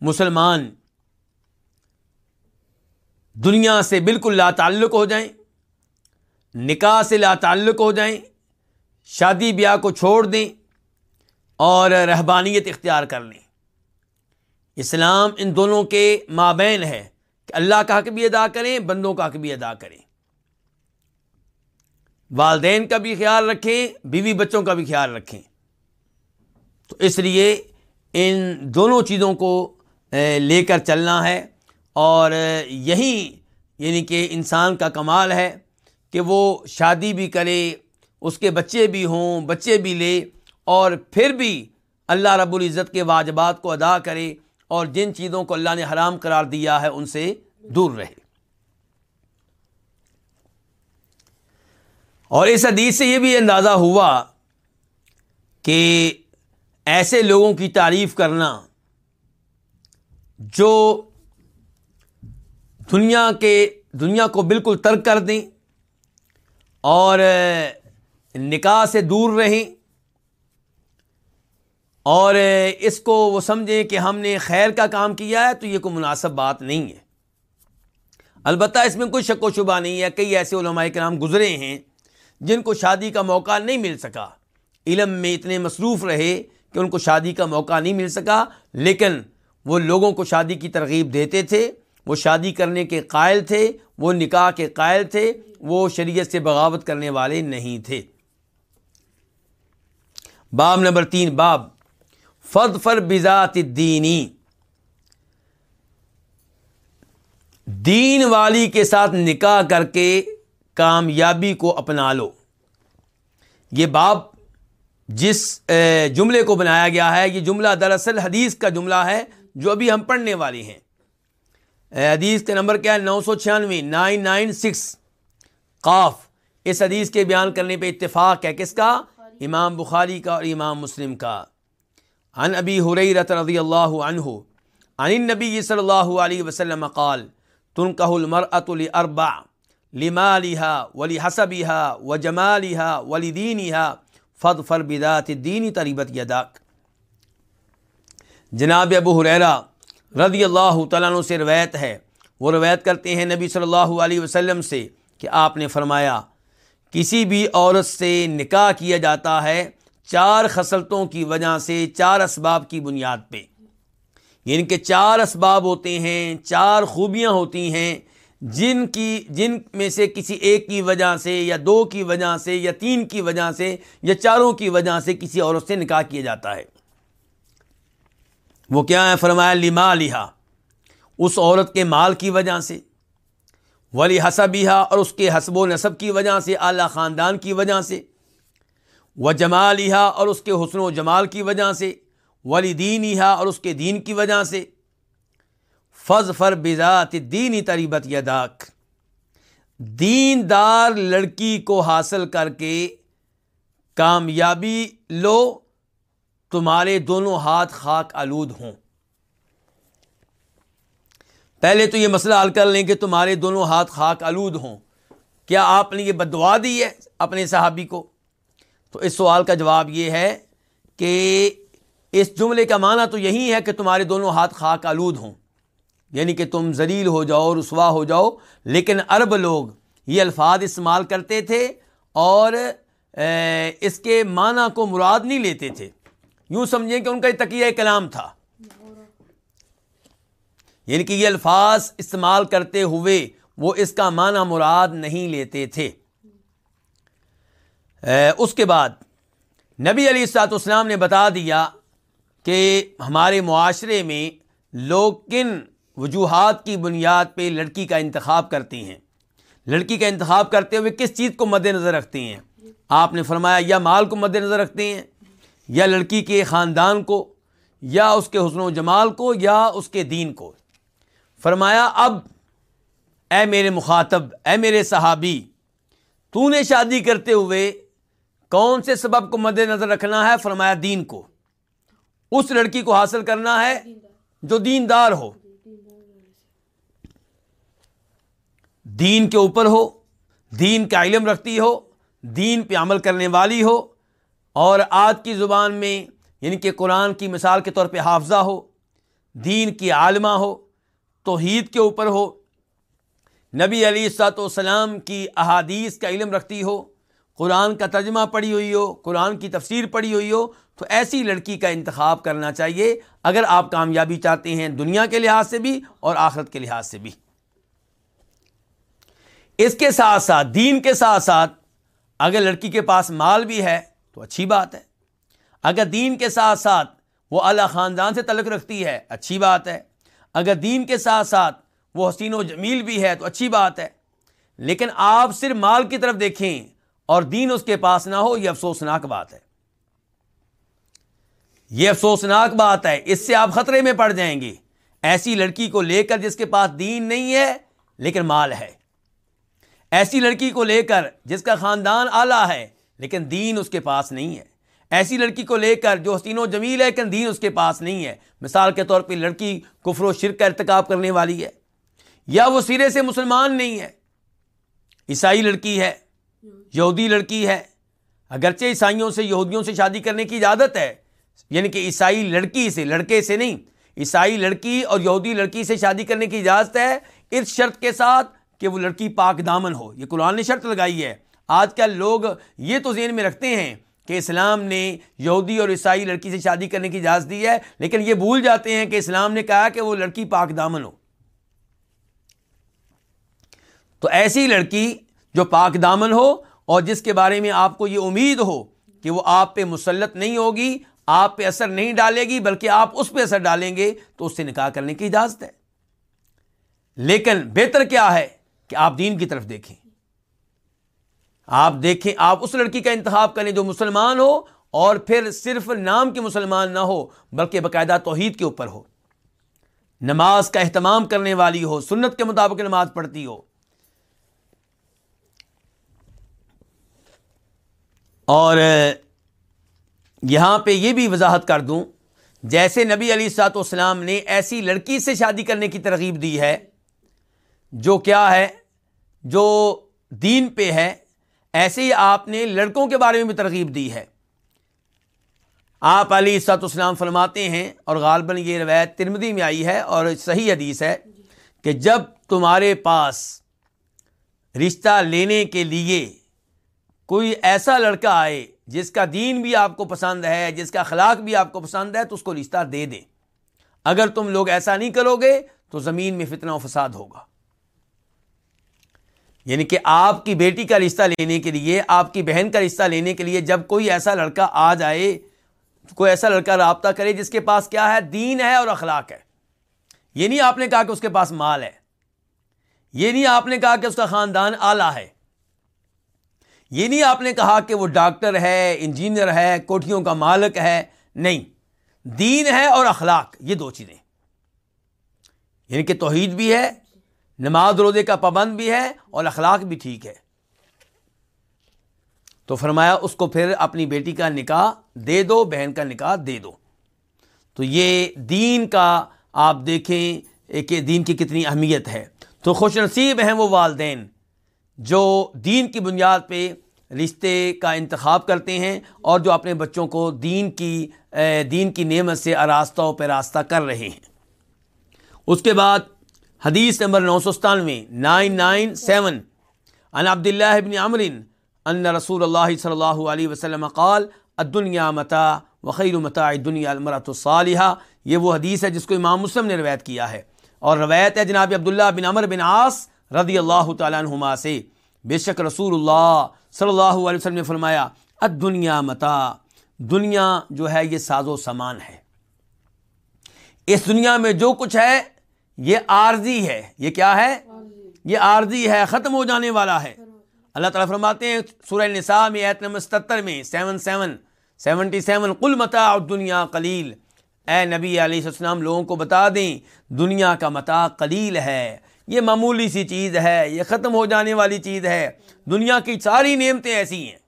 مسلمان دنیا سے بالکل لا تعلق ہو جائیں، نکاح سے لا تعلق ہو جائیں، شادی بیاہ کو چھوڑ دیں اور رہبانیت اختیار کر لیں۔ اسلام ان دونوں کے مابین ہے کہ اللہ کا حق بھی ادا کریں، بندوں کا حق بھی ادا کریں۔ والدین کا بھی خیال رکھیں، بیوی بچوں کا بھی خیال رکھیں۔ تو اس لیے ان دونوں چیزوں کو لے کر چلنا ہے۔ اور یہی یعنی کہ انسان کا کمال ہے کہ وہ شادی بھی کرے، اس کے بچے بھی ہوں، بچے بھی لے، اور پھر بھی اللہ رب العزت کے واجبات کو ادا کرے، اور جن چیزوں کو اللہ نے حرام قرار دیا ہے، ان سے دور رہے۔ اور اس حدیث سے یہ بھی اندازہ ہوا کہ ایسے لوگوں کی تعریف کرنا جو دنیا کے دنیا کو بالکل ترک کر دیں اور نکاح سے دور رہیں اور اس کو وہ سمجھیں کہ ہم نے خیر کا کام کیا ہے تو یہ کوئی مناسب بات نہیں ہے۔ البتہ اس میں کوئی شک و شبہ نہیں ہے، کئی ایسے علماء کے نام گزرے ہیں جن کو شادی کا موقع نہیں مل سکا۔ علم میں اتنے مصروف رہے کہ ان کو شادی کا موقع نہیں مل سکا، لیکن وہ لوگوں کو شادی کی ترغیب دیتے تھے، وہ شادی کرنے کے قائل تھے، وہ نکاح کے قائل تھے، وہ شریعت سے بغاوت کرنے والے نہیں تھے۔ باب نمبر تین، باب فد فر بذات دینی دین والی کے ساتھ نکاح کر کے کامیابی کو اپنا لو۔ یہ باب جس جملے کو بنایا گیا ہے، یہ جملہ دراصل حدیث کا جملہ ہے، جو ابھی ہم پڑھنے والے ہیں۔ حدیث کا نمبر کیا ہے؟ نو سو چھیانوے، نائن نائن سکس۔ قاف، اس حدیث کے بیان کرنے پہ اتفاق ہے۔ کس کا؟ امام بخاری کا اور امام مسلم کا۔ عن ابی حریرت رضی اللہ عنہ، عن النبی صلی اللہ علیہ وسلم قال تنکہ المرأة لأربع لمالها ولحسبها وجمالها ولدینها فضفر بذات الدین تریبت یداک۔ جناب ابو حریرہ رضی اللہ تعالیٰ عنہ سے روایت ہے۔ وہ روایت کرتے ہیں نبی صلی اللہ علیہ وسلم سے کہ آپ نے فرمایا، کسی بھی عورت سے نکاح کیا جاتا ہے چار خصلتوں کی وجہ سے چار اسباب کی بنیاد پہ۔ یعنی کہ چار اسباب ہوتے ہیں، چار خوبیاں ہوتی ہیں جن کی، جن میں سے کسی ایک کی وجہ سے یا دو کی وجہ سے یا تین کی وجہ سے یا چاروں کی وجہ سے کسی عورت سے نکاح کیا جاتا ہے۔ وہ کیا ہے؟ فرمایا لما لہا اس عورت کے مال کی وجہ سے ولی حسبیہ اور اس کے حسب و نصب کی وجہ سے، اعلیٰ خاندان کی وجہ سے و جمال اور اس کے حسن و جمال کی وجہ سے ولی دین اور اس کے دین کی وجہ سے۔ فض فر بذات دینی تریبت یداک دین دار لڑکی کو حاصل کر کے کامیابی لو، تمہارے دونوں ہاتھ خاک آلود ہوں۔ پہلے تو یہ مسئلہ حل کر لیں کہ تمہارے دونوں ہاتھ خاک آلود ہوں۔ کیا آپ نے یہ بدوا دی ہے اپنے صحابی کو؟ تو اس سوال کا جواب یہ ہے کہ اس جملے کا معنی تو یہی ہے کہ تمہارے دونوں ہاتھ خاک آلود ہوں۔ یعنی کہ تم ذلیل ہو جاؤ، رسوا ہو جاؤ۔ لیکن عرب لوگ یہ الفاظ استعمال کرتے تھے اور اس کے معنی کو مراد نہیں لیتے تھے۔ یوں سمجھیں کہ ان کا یہ تقیہ کلام تھا۔ یعنی کہ یہ الفاظ استعمال کرتے ہوئے وہ اس کا معنی مراد نہیں لیتے تھے۔ اس کے بعد نبی علی السلاط اسلام نے بتا دیا کہ ہمارے معاشرے میں لوگ کن وجوہات کی بنیاد پہ لڑکی کا انتخاب کرتی ہیں۔ لڑکی کا انتخاب کرتے ہوئے کس چیز کو مد نظر رکھتے ہیں؟ آپ نے فرمایا یا مال کو مد نظر رکھتے ہیں، یا لڑکی کے خاندان کو، یا اس کے حسن و جمال کو، یا اس کے دین کو۔ فرمایا، اب اے میرے مخاطب، اے میرے صحابی، تو نے شادی کرتے ہوئے کون سے سبب کو مد نظر رکھنا ہے؟ فرمایا، دین کو۔ اس لڑکی کو حاصل کرنا ہے جو دیندار ہو۔ دین کے اوپر ہو، دین کا علم رکھتی ہو، دین پہ عمل کرنے والی ہو، اور آج کی زبان میں یعنی کہ قرآن کی مثال کے طور پہ حافظہ ہو، دین کی عالمہ ہو، توحید کے اوپر ہو، نبی علی سات وسلام کی احادیث کا علم رکھتی ہو، قرآن کا ترجمہ پڑھی ہوئی ہو، قرآن کی تفسیر پڑھی ہوئی ہو، تو ایسی لڑکی کا انتخاب کرنا چاہیے، اگر آپ کامیابی چاہتے ہیں دنیا کے لحاظ سے بھی اور آخرت کے لحاظ سے بھی۔ اس کے ساتھ ساتھ، دین کے ساتھ ساتھ، اگر لڑکی کے پاس مال بھی ہے تو اچھی بات ہے۔ اگر دین کے ساتھ ساتھ وہ اعلیٰ خاندان سے تعلق رکھتی ہے، اچھی بات ہے۔ اگر دین کے ساتھ ساتھ وہ حسین و جمیل بھی ہے، تو اچھی بات ہے۔ لیکن آپ صرف مال کی طرف دیکھیں اور دین اس کے پاس نہ ہو، یہ افسوسناک بات ہے۔ یہ افسوسناک بات ہے۔ اس سے آپ خطرے میں پڑ جائیں گے۔ ایسی لڑکی کو لے کر جس کے پاس دین نہیں ہے، لیکن مال ہے۔ ایسی لڑکی کو لے کر جس کا خاندان اعلیٰ ہے، لیکن دین اس کے پاس نہیں ہے۔ ایسی لڑکی کو لے کر جو حسین و جمیل ہے، لیکن دین اس کے پاس نہیں ہے۔ مثال کے طور پہ، لڑکی کفر و شرک کا ارتکاب کرنے والی ہے۔ یا وہ سرے سے مسلمان نہیں ہے۔ عیسائی لڑکی ہے، یہودی لڑکی ہے۔ اگرچہ عیسائیوں سے، یہودیوں سے شادی کرنے کی اجازت ہے یعنی کہ عیسائی لڑکی سے، لڑکے سے نہیں۔ عیسائی لڑکی اور یہودی لڑکی سے شادی کرنے کی اجازت ہے اس شرط کے ساتھ کہ وہ لڑکی پاک دامن ہو۔ یہ قرآن نے شرط لگائی ہے۔ آج کل لوگ یہ تو ذہن میں رکھتے ہیں کہ اسلام نے یہودی اور عیسائی لڑکی سے شادی کرنے کی اجازت دی ہے، لیکن یہ بھول جاتے ہیں کہ اسلام نے کہا کہ وہ لڑکی پاک دامن ہو۔ تو ایسی لڑکی جو پاک دامن ہو اور جس کے بارے میں آپ کو یہ امید ہو کہ وہ آپ پہ مسلط نہیں ہوگی، آپ پہ اثر نہیں ڈالے گی، بلکہ آپ اس پہ اثر ڈالیں گے، تو اس سے نکاح کرنے کی اجازت ہے۔ لیکن بہتر کیا ہے؟ کہ آپ دین کی طرف دیکھیں۔ آپ دیکھیں، آپ اس لڑکی کا انتخاب کریں جو مسلمان ہو اور پھر صرف نام کے مسلمان نہ ہو، بلکہ باقاعدہ توحید کے اوپر ہو۔ نماز کا اہتمام کرنے والی ہو، سنت کے مطابق نماز پڑھتی ہو۔ اور یہاں پہ یہ بھی وضاحت کر دوں، جیسے نبی علی سات والسلام نے ایسی لڑکی سے شادی کرنے کی ترغیب دی ہے جو کیا ہے، جو دین پہ ہے، ایسے ہی آپ نے لڑکوں کے بارے میں بھی ترغیب دی ہے۔ آپ علی سات اسلام فرماتے ہیں، اور غالباً یہ روایت ترمدی میں آئی ہے اور صحیح حدیث ہے کہ جب تمہارے پاس رشتہ لینے کے لیے کوئی ایسا لڑکا آئے جس کا دین بھی آپ کو پسند ہے، جس کا اخلاق بھی آپ کو پسند ہے، تو اس کو رشتہ دے دیں۔ اگر تم لوگ ایسا نہیں کرو گے، تو زمین میں فتنہ و فساد ہوگا۔ یعنی کہ آپ کی بیٹی کا رشتہ لینے کے لیے، آپ کی بہن کا رشتہ لینے کے لیے جب کوئی ایسا لڑکا آ جائے، کوئی ایسا لڑکا رابطہ کرے جس کے پاس کیا ہے؟ دین ہے اور اخلاق ہے۔ یہ نہیں آپ نے کہا کہ اس کے پاس مال ہے۔ یہ نہیں آپ نے کہا کہ اس کا خاندان اعلیٰ ہے۔ یہ نہیں آپ نے کہا کہ وہ ڈاکٹر ہے، انجینئر ہے، کوٹھیوں کا مالک ہے۔ نہیں، دین ہے اور اخلاق، یہ دو چیزیں۔ یعنی کہ توحید بھی ہے نماز روزے کا پابند بھی ہے اور اخلاق بھی ٹھیک ہے۔ تو فرمایا، اس کو پھر اپنی بیٹی کا نکاح دے دو، بہن کا نکاح دے دو۔ تو یہ دین کا آپ دیکھیں کہ دین کی کتنی اہمیت ہے۔ تو خوش نصیب ہیں وہ والدین جو دین کی بنیاد پہ رشتے کا انتخاب کرتے ہیں اور جو اپنے بچوں کو دین کی دین کی نعمت سے آراستہ پہ راستہ کر رہے ہیں۔ اس کے بعد حدیث نمبر نو سو ستانوے، نائن نائن سیون۔ ان عبداللہ ابن عمرن ان رسول اللہ صلی اللہ علیہ وسلم قال الدنیا متا وخیر متا دنیا المرۃ الصالحہ یہ وہ حدیث ہے جس کو امام مسلم نے روایت کیا ہے۔ اور روایت ہے جناب عبداللہ بن عمر بن عاص رضی اللہ تعالیٰ عنہما سے۔ بے شک رسول اللہ صلی اللہ علیہ وسلم نے فرمایا دنیا متا دنیا جو ہے یہ ساز و سامان ہے۔ اس دنیا میں جو کچھ ہے یہ عارضی ہے۔ یہ کیا ہے؟ یہ عارضی ہے، ختم ہو جانے والا ہے۔ اللہ تعالیٰ فرماتے ہیں سورہ نساء میں ایت نمبر ستر میں، سیون سیون، سیونٹی سیون کل متا اور دنیا قلیل۔ اے نبی علیہ السلام، لوگوں کو بتا دیں، دنیا کا متا قلیل ہے۔ یہ معمولی سی چیز ہے، یہ ختم ہو جانے والی چیز ہے۔ دنیا کی ساری نعمتیں ایسی ہیں۔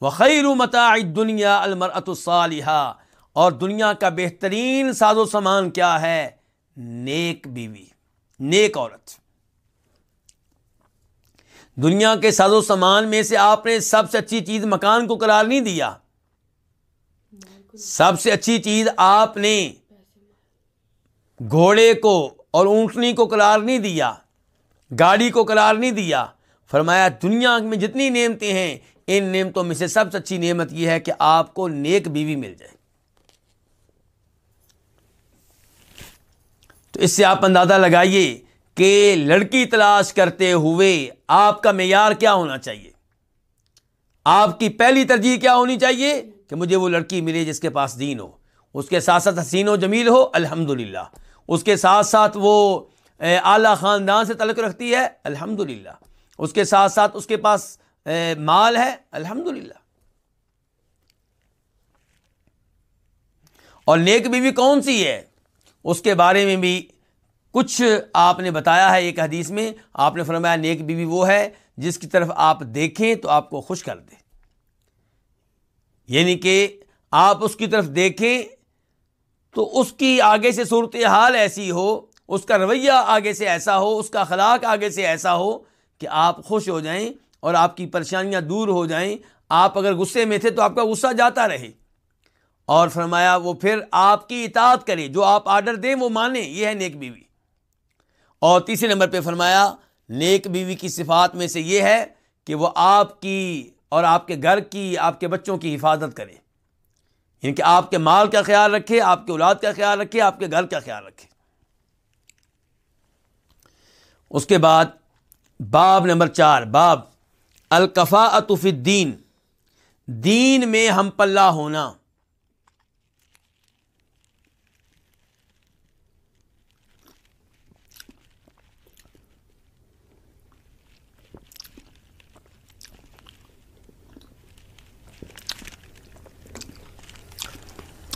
وہ خیر متا دنیا المرۃ الصالحہ اور دنیا کا بہترین ساز و سامان کیا ہے؟ نیک بیوی، نیک عورت۔ دنیا کے ساز و سامان میں سے آپ نے سب سے اچھی چیز مکان کو قرار نہیں دیا۔ سب سے اچھی چیز آپ نے گھوڑے کو اور اونٹنی کو قرار نہیں دیا، گاڑی کو قرار نہیں دیا۔ فرمایا، دنیا میں جتنی نعمتیں ہیں، ان نعمتوں میں سے سب سے اچھی نعمت یہ ہے کہ آپ کو نیک بیوی مل جائے۔ تو اس سے آپ اندازہ لگائیے کہ لڑکی تلاش کرتے ہوئے آپ کا معیار کیا ہونا چاہیے۔ آپ کی پہلی ترجیح کیا ہونی چاہیے کہ مجھے وہ لڑکی ملے جس کے پاس دین ہو۔ اس کے ساتھ ساتھ حسین و جمیل ہو الحمد للہ اس کے ساتھ ساتھ وہ اعلیٰ خاندان سے تعلق رکھتی ہے الحمد للہ اس کے ساتھ ساتھ اس کے پاس مال ہے الحمد للہ اور نیک بیوی کون سی ہے؟ اس کے بارے میں بھی کچھ آپ نے بتایا ہے ایک حدیث میں۔ آپ نے فرمایا نیک بیوی وہ ہے جس کی طرف آپ دیکھیں تو آپ کو خوش کر دے۔ یعنی کہ آپ اس کی طرف دیکھیں تو اس کی آگے سے صورت حال ایسی ہو، اس کا رویہ آگے سے ایسا ہو، اس کا اخلاق آگے سے ایسا ہو کہ آپ خوش ہو جائیں اور آپ کی پریشانیاں دور ہو جائیں۔ آپ اگر غصے میں تھے تو آپ کا غصہ جاتا رہے۔ اور فرمایا، وہ پھر آپ کی اطاعت کرے، جو آپ آرڈر دیں وہ مانیں، یہ ہے نیک بیوی۔ اور تیسرے نمبر پہ فرمایا، نیک بیوی کی صفات میں سے یہ ہے کہ وہ آپ کی اور آپ کے گھر کی، آپ کے بچوں کی حفاظت کرے۔ یعنی کہ آپ کے مال کا خیال رکھے، آپ کے اولاد کا خیال رکھے، آپ کے گھر کا خیال رکھے۔ اس کے بعد، باب نمبر چار، باب الکفا الدین۔ دین میں ہم پلہ ہونا۔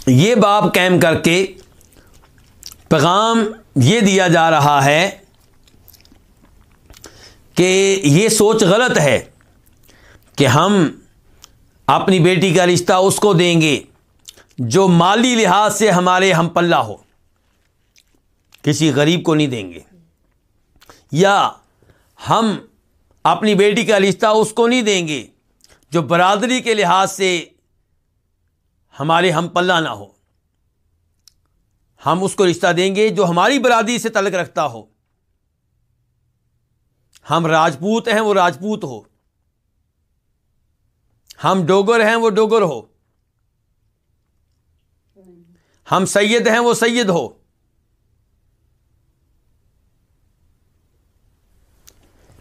یہ باپ قائم کر کے پیغام یہ دیا جا رہا ہے کہ یہ سوچ غلط ہے کہ ہم اپنی بیٹی کا رشتہ اس کو دیں گے جو مالی لحاظ سے ہمارے ہم پلہ ہو۔ کسی غریب کو نہیں دیں گے۔ یا ہم اپنی بیٹی کا رشتہ اس کو نہیں دیں گے جو برادری کے لحاظ سے ہمارے ہم پلہ نہ ہو۔ ہم اس کو رشتہ دیں گے جو ہماری برادری سے تعلق رکھتا ہو۔ ہم راجپوت ہیں، وہ راجپوت ہو۔ ہم ڈوگر ہیں، وہ ڈوگر ہو۔ ہم سید ہیں، وہ سید ہو۔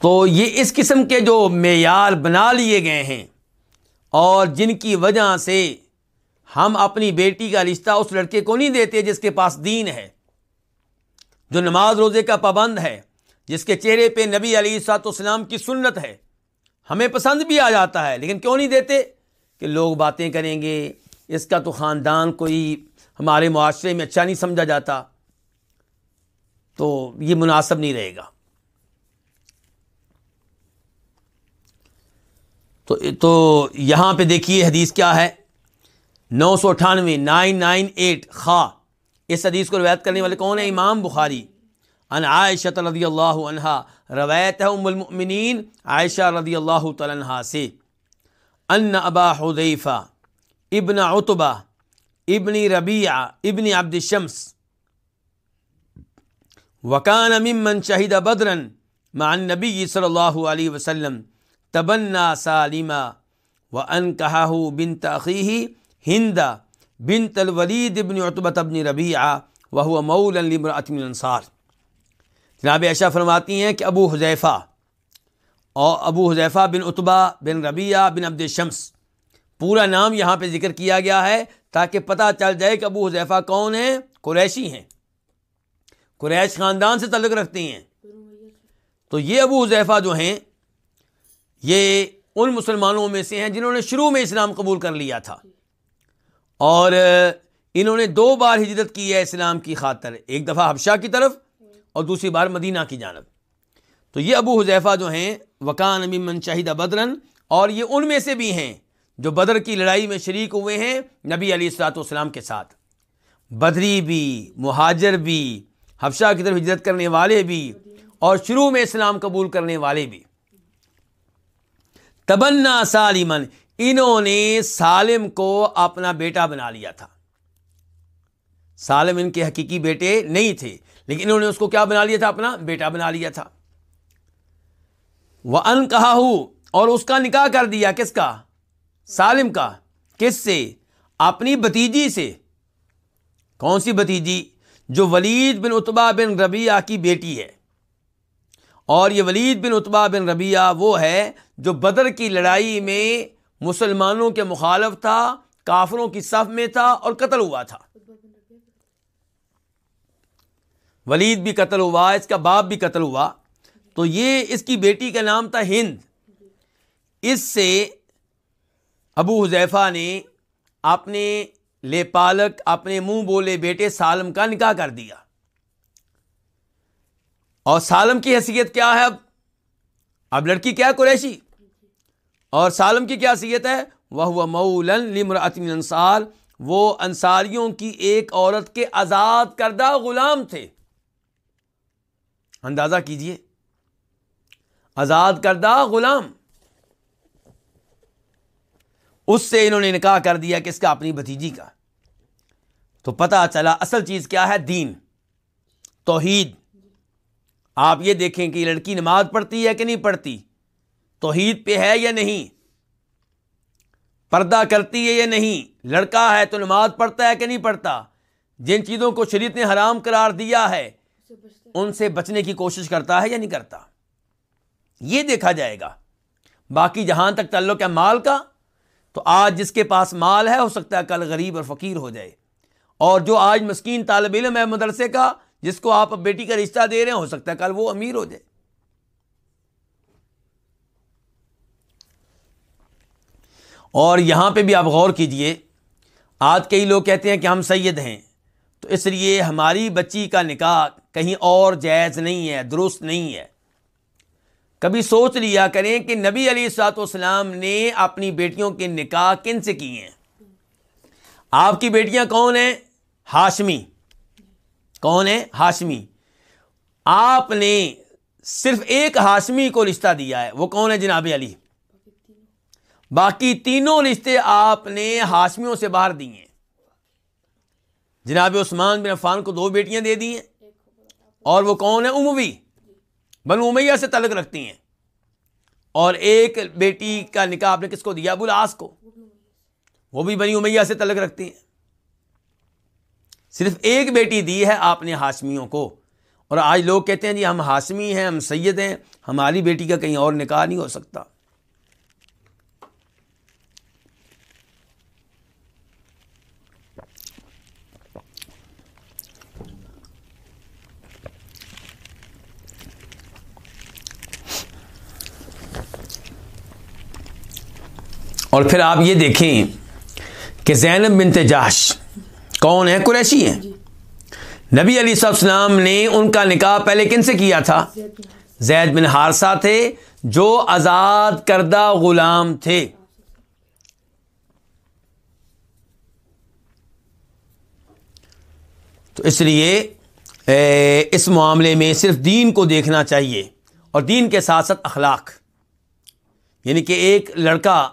تو یہ اس قسم کے جو معیار بنا لیے گئے ہیں اور جن کی وجہ سے ہم اپنی بیٹی کا رشتہ اس لڑکے کو نہیں دیتے جس کے پاس دین ہے، جو نماز روزے کا پابند ہے، جس کے چہرے پہ نبی علی سات اسلام کی سنت ہے۔ ہمیں پسند بھی آ جاتا ہے، لیکن کیوں نہیں دیتے؟ کہ لوگ باتیں کریں گے، اس کا تو خاندان کوئی ہمارے معاشرے میں اچھا نہیں سمجھا جاتا۔ تو یہ مناسب نہیں رہے گا۔ تو تو یہاں پہ دیکھیے حدیث کیا ہے۔ نو سو اٹھانوے، نائن نائن ایٹ، خا۔ اس حدیث کو روایت کرنے والے کون ہیں؟ امام بخاری۔ ان عائشہ رضی اللہ عنہا روایت ہے ام المؤمنین عائشہ رضی اللہ عنہ سے۔ ان ابا حذیفہ ابن عطبہ ابن ربیع ابن عبد الشمس۔ وکان ممن شہید بدرن مع النبی صلی اللہ علیہ وسلم، تبنا سالما وان کہاہو بنت اخیہ ہند بن تلولید ابن عطبت ابن ربیع وہ مول المراتم الانصار جناب عشا فرماتی ہیں کہ ابو حذیفہ اور ابو حذیفہ بن اتبا بن ربیہ بن عبد شمس پورا نام یہاں پہ ذکر کیا گیا ہے تاکہ پتہ چل جائے کہ ابو حذیفہ کون ہیں، قریشی ہیں۔ قریش خاندان سے تعلق رکھتے ہیں۔ تو یہ ابو حذیفہ جو ہیں، یہ ان مسلمانوں میں سے ہیں جنہوں نے شروع میں اسلام قبول کر لیا تھا۔ اور انہوں نے دو بار ہجرت کی ہے اسلام کی خاطر، ایک دفعہ حبشہ کی طرف اور دوسری بار مدینہ کی جانب۔ تو یہ ابو حذیفہ جو ہیں، وکان امن شاہد بدرن، اور یہ ان میں سے بھی ہیں جو بدر کی لڑائی میں شریک ہوئے ہیں نبی علی السلاۃ والسلام کے ساتھ۔ بدری بھی، مہاجر بھی حفشہ کی طرف ہجرت کرنے والے بھی اور شروع میں اسلام قبول کرنے والے بھی۔ تبنا سالمن انہوں نے سالم کو اپنا بیٹا بنا لیا تھا۔ سالم ان کے حقیقی بیٹے نہیں تھے، لیکن انہوں نے اس کو کیا بنا لیا تھا؟ اپنا بیٹا بنا لیا تھا۔ وہ ان کہا ہو اور اس کا نکاح کر دیا۔ کس کا؟ سالم کا۔ کس سے؟ اپنی بتیجی سے۔ کون سی بتیجی جو ولید بن اتبا بن ربیہ کی بیٹی ہے۔ اور یہ ولید بن اتبا بن ربیہ وہ ہے جو بدر کی لڑائی میں مسلمانوں کے مخالف تھا، کافروں کی صف میں تھا اور قتل ہوا تھا۔ ولید بھی قتل ہوا، اس کا باپ بھی قتل ہوا۔ تو یہ اس کی بیٹی کا نام تھا ہند۔ اس سے ابو حذیفہ نے اپنے لے پالک، اپنے منہ بولے بیٹے سالم کا نکاح کر دیا۔ اور سالم کی حیثیت کیا ہے اب؟ اب لڑکی کیا قریشی؟ اور سالم کی کیا سیت ہے؟ وہ مول انصار وہ انصاریوں کی ایک عورت کے آزاد کردہ غلام تھے۔ اندازہ کیجیے۔ آزاد کردہ غلام۔ اس سے انہوں نے نکاح کر دیا کس کا اپنی بھتیجی کا۔ تو پتا چلا اصل چیز کیا ہے؟ دین۔ توحید۔ آپ یہ دیکھیں کہ لڑکی نماز پڑھتی ہے کہ نہیں پڑھتی؟ توحید پہ ہے یا نہیں؟ پردہ کرتی ہے یا نہیں؟ لڑکا ہے تو نماز پڑھتا ہے کہ نہیں پڑھتا؟ جن چیزوں کو شریعت نے حرام قرار دیا ہے، ان سے بچنے کی کوشش کرتا ہے یا نہیں کرتا؟ یہ دیکھا جائے گا۔ باقی جہاں تک تعلق ہے مال کا، تو آج جس کے پاس مال ہے، ہو سکتا ہے کل غریب اور فقیر ہو جائے۔ اور جو آج مسکین طالب علم ہے مدرسے کا، جس کو آپ بیٹی کا رشتہ دے رہے ہیں، ہو سکتا ہے کل وہ امیر ہو جائے۔ اور یہاں پہ بھی آپ غور کیجیے، آج کئی لوگ کہتے ہیں کہ ہم سید ہیں، تو اس لیے ہماری بچی کا نکاح کہیں اور جائز نہیں ہے، درست نہیں ہے۔ کبھی سوچ لیا کریں کہ نبی علی سات والسلام نے اپنی بیٹیوں کے نکاح کن سے کیے ہیں؟ آپ کی بیٹیاں کون ہیں؟ ہاشمی۔ کون ہے ہاشمی۔ آپ نے صرف ایک ہاشمی کو رشتہ دیا ہے، وہ کون ہے جناب علی؟ باقی تینوں رشتے آپ نے ہاشمیوں سے باہر دیے ہیں۔ جناب عثمان بن عفان کو دو بیٹیاں دے دی ہیں۔ اور وہ کون ہے؟ اموی۔ بن امیہ سے تعلق رکھتی ہیں۔ اور ایک بیٹی کا نکاح آپ نے کس کو دیا؟ ابو العاص کو۔ وہ بھی بنی امیہ سے تعلق رکھتی ہیں۔ صرف ایک بیٹی دی ہے آپ نے ہاشمیوں کو۔ اور آج لوگ کہتے ہیں جی ہم ہاشمی ہیں، ہم سید ہیں، ہماری بیٹی کا کہیں اور نکاح نہیں ہو سکتا۔ اور پھر آپ یہ دیکھیں کہ زینب بنت جاش کون ہے؟ قریشی ہیں۔ نبی علی صاحب السلام نے ان کا نکاح پہلے کن سے کیا تھا؟ زید بن ہارسا تھے جو آزاد کردہ غلام تھے۔ تو اس لیے اس معاملے میں صرف دین کو دیکھنا چاہیے اور دین کے ساتھ ساتھ اخلاق۔ یعنی کہ ایک لڑکا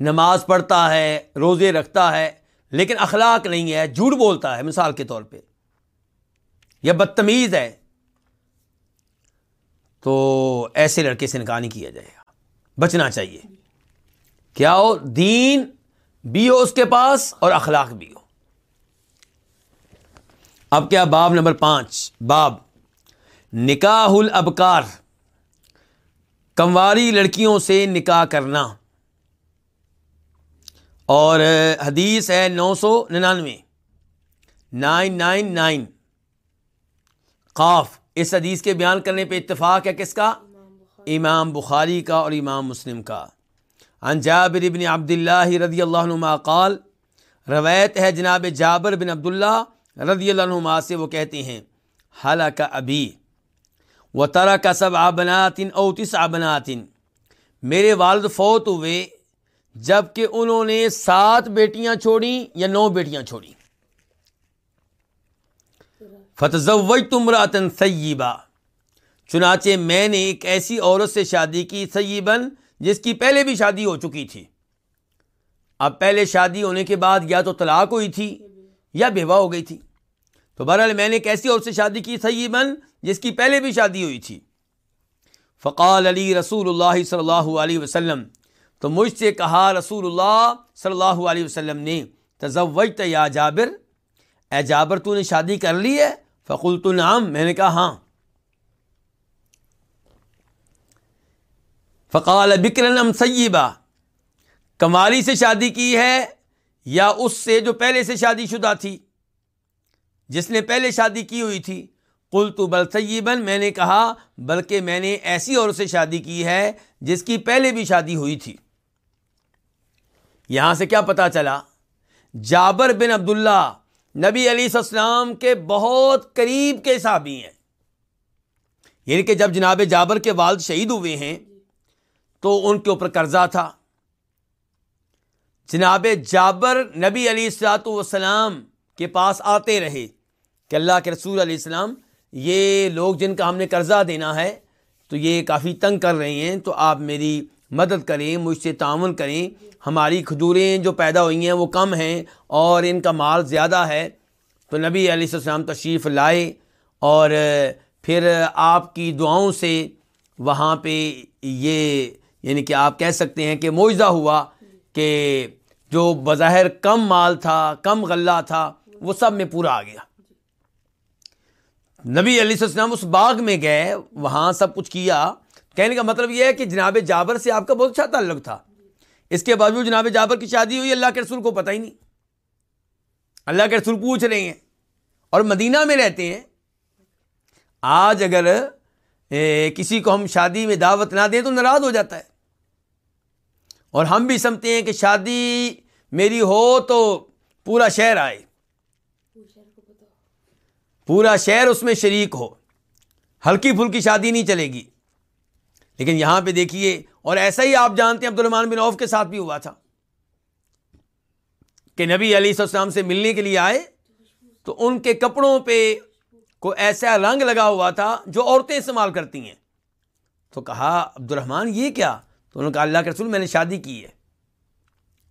نماز پڑھتا ہے، روزے رکھتا ہے، لیکن اخلاق نہیں ہے، جھوٹ بولتا ہے، مثال کے طور پہ۔ یا بدتمیز ہے۔ تو ایسے لڑکے سے نکاح نہیں کیا جائے گا۔ بچنا چاہیے۔ کیا ہو؟ دین بھی ہو اس کے پاس اور اخلاق بھی ہو۔ اب کیا باب نمبر پانچ؟ باب نکاح الابکار۔ کمواری لڑکیوں سے نکاح کرنا۔ اور حدیث ہے نو سو ننانوے۔ Nine nine nine. قاف، اس حدیث کے بیان کرنے پہ اتفاق ہے کس کا؟ امام بخاری کا اور امام مسلم کا۔ ان جابر بن عبداللہ رضی اللہ عنہ قال، روایت ہے جناب جابر بن عبداللہ رضی اللہ عنہ سے وہ کہتے ہیں حالانکہ ابھی و ترا کا سب آبناتن اوتس آبناتن میرے والد فوت ہوئے جبکہ انہوں نے سات بیٹیاں چھوڑی یا نو بیٹیاں چھوڑی فتح تم راتن سیبا چنانچہ میں نے ایک ایسی عورت سے شادی کی سیبن جس کی پہلے بھی شادی ہو چکی تھی۔ اب پہلے شادی ہونے کے بعد یا تو طلاق ہوئی تھی یا بیوہ ہو گئی تھی۔ تو بہرحال میں نے ایک ایسی عورت سے شادی کی سیبن جس کی پہلے بھی شادی ہوئی تھی۔ فقال علی رسول اللہ صلی اللہ علیہ وسلم۔ تو مجھ سے کہا رسول اللہ صلی اللہ علیہ وسلم نے، تزوجت یا جابر، اے جابر تو نے شادی کر لی ہے؟ فقول تو نام میں نے کہا ہاں۔ فقال بکرن سیبہ کماری سے شادی کی ہے یا اس سے جو پہلے سے شادی شدہ تھی؟ جس نے پہلے شادی کی ہوئی تھی۔ کل تو بل سیبن میں نے کہا، بلکہ میں نے ایسی عورت سے شادی کی ہے جس کی پہلے بھی شادی ہوئی تھی۔ یہاں سے کیا پتا چلا؟ جابر بن عبداللہ نبی علی السلام کے بہت قریب کے صحابی ہیں۔ یعنی کہ جب جناب جابر کے والد شہید ہوئے ہیں تو ان کے اوپر قرضہ تھا۔ جناب جابر نبی علی السلاۃ والسلام کے پاس آتے رہے کہ اللہ کے رسول علیہ السلام، یہ لوگ جن کا ہم نے قرضہ دینا ہے تو یہ کافی تنگ کر رہے ہیں، تو آپ میری مدد کریں، مجھ سے تعاون کریں۔ ہماری کھجوریں جو پیدا ہوئی ہیں وہ کم ہیں اور ان کا مال زیادہ ہے۔ تو نبی علیہ السلام تشریف لائے اور پھر آپ کی دعاؤں سے وہاں پہ یہ یعنی کہ آپ کہہ سکتے ہیں کہ معجزہ ہوا کہ جو بظاہر کم مال تھا، کم غلہ تھا، وہ سب میں پورا آ گیا۔ نبی علیہ السلام اس باغ میں گئے، وہاں سب کچھ کیا۔ کہنے کا مطلب یہ ہے کہ جناب جابر سے آپ کا بہت اچھا تعلق تھا۔ اس کے باوجود جناب جابر کی شادی ہوئی، اللہ کے رسول کو پتہ ہی نہیں۔ اللہ کے رسول پوچھ رہے ہیں اور مدینہ میں رہتے ہیں۔ آج اگر کسی کو ہم شادی میں دعوت نہ دیں تو ناراض ہو جاتا ہے۔ اور ہم بھی سمجھتے ہیں کہ شادی میری ہو تو پورا شہر آئے۔ پورا شہر اس میں شریک ہو۔ ہلکی پھلکی شادی نہیں چلے گی۔ لیکن یہاں پہ دیکھیے، اور ایسا ہی آپ جانتے ہیں عبدالرحمان بن عوف کے ساتھ بھی ہوا تھا کہ نبی علی السلام سے ملنے کے لیے آئے تو ان کے کپڑوں پہ کو ایسا رنگ لگا ہوا تھا جو عورتیں استعمال کرتی ہیں۔ تو کہا عبد الرحمان یہ کیا؟ تو انہوں نے کہا، اللہ کے رسول، میں نے شادی کی ہے۔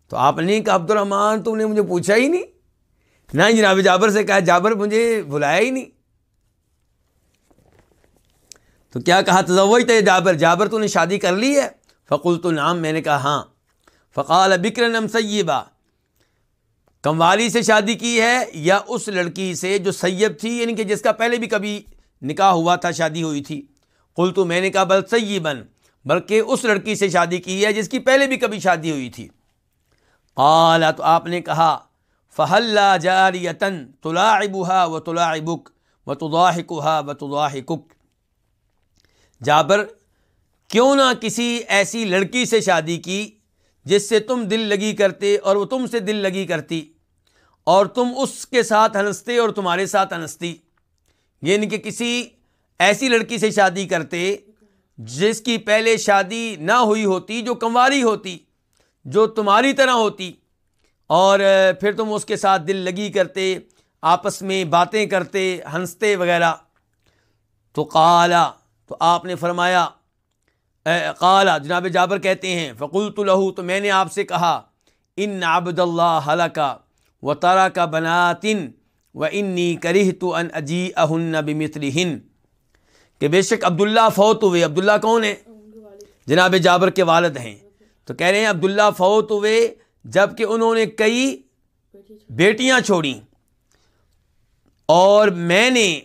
تو آپ نے کہا عبد الرحمان تم نے مجھے پوچھا ہی نہیں۔ نہ جناب جابر سے کہا، جابر مجھے بلایا ہی نہیں۔ تو کیا کہا تزوج تھے جابر۔ جابر تو نے شادی کر لی ہے۔ فقول تو نام میں نے کہا ہاں۔ فقال بکر نم سیبہ کموالی سے شادی کی ہے یا اس لڑکی سے جو سیب تھی؟ یعنی کہ جس کا پہلے بھی کبھی نکاح ہوا تھا، شادی ہوئی تھی۔ کل تو میں نے کہا بل سیبن، بلکہ اس لڑکی سے شادی کی ہے جس کی پہلے بھی کبھی شادی ہوئی تھی۔ قال، تو آپ نے کہا فہل جاریتن تلاعبها وتلاعبك وتضاحكها وتضاحكك جابر، کیوں نہ کسی ایسی لڑکی سے شادی کی جس سے تم دل لگی کرتے اور وہ تم سے دل لگی کرتی اور تم اس کے ساتھ ہنستے اور تمہارے ساتھ ہنستی۔ یعنی کہ کسی ایسی لڑکی سے شادی کرتے جس کی پہلے شادی نہ ہوئی ہوتی، جو کمواری ہوتی، جو تمہاری طرح ہوتی اور پھر تم اس کے ساتھ دل لگی کرتے، آپس میں باتیں کرتے، ہنستے وغیرہ۔ تو قالا تو آپ نے فرمایا قالا، جناب جابر کہتے ہیں، فقلت لہو تو میں نے آپ سے کہا، ان عبد اللہ کا و تارا کا بناتن و انی کرہ تو ان اجی اہن بمثلہن کہ بے شک عبداللہ فوت ہوئے۔ عبداللہ کون ہے؟ جناب جابر کے والد ہیں۔ تو کہہ رہے ہیں، عبداللہ فوت ہوئے جبکہ انہوں نے کئی بیٹیاں چھوڑیں۔ اور میں نے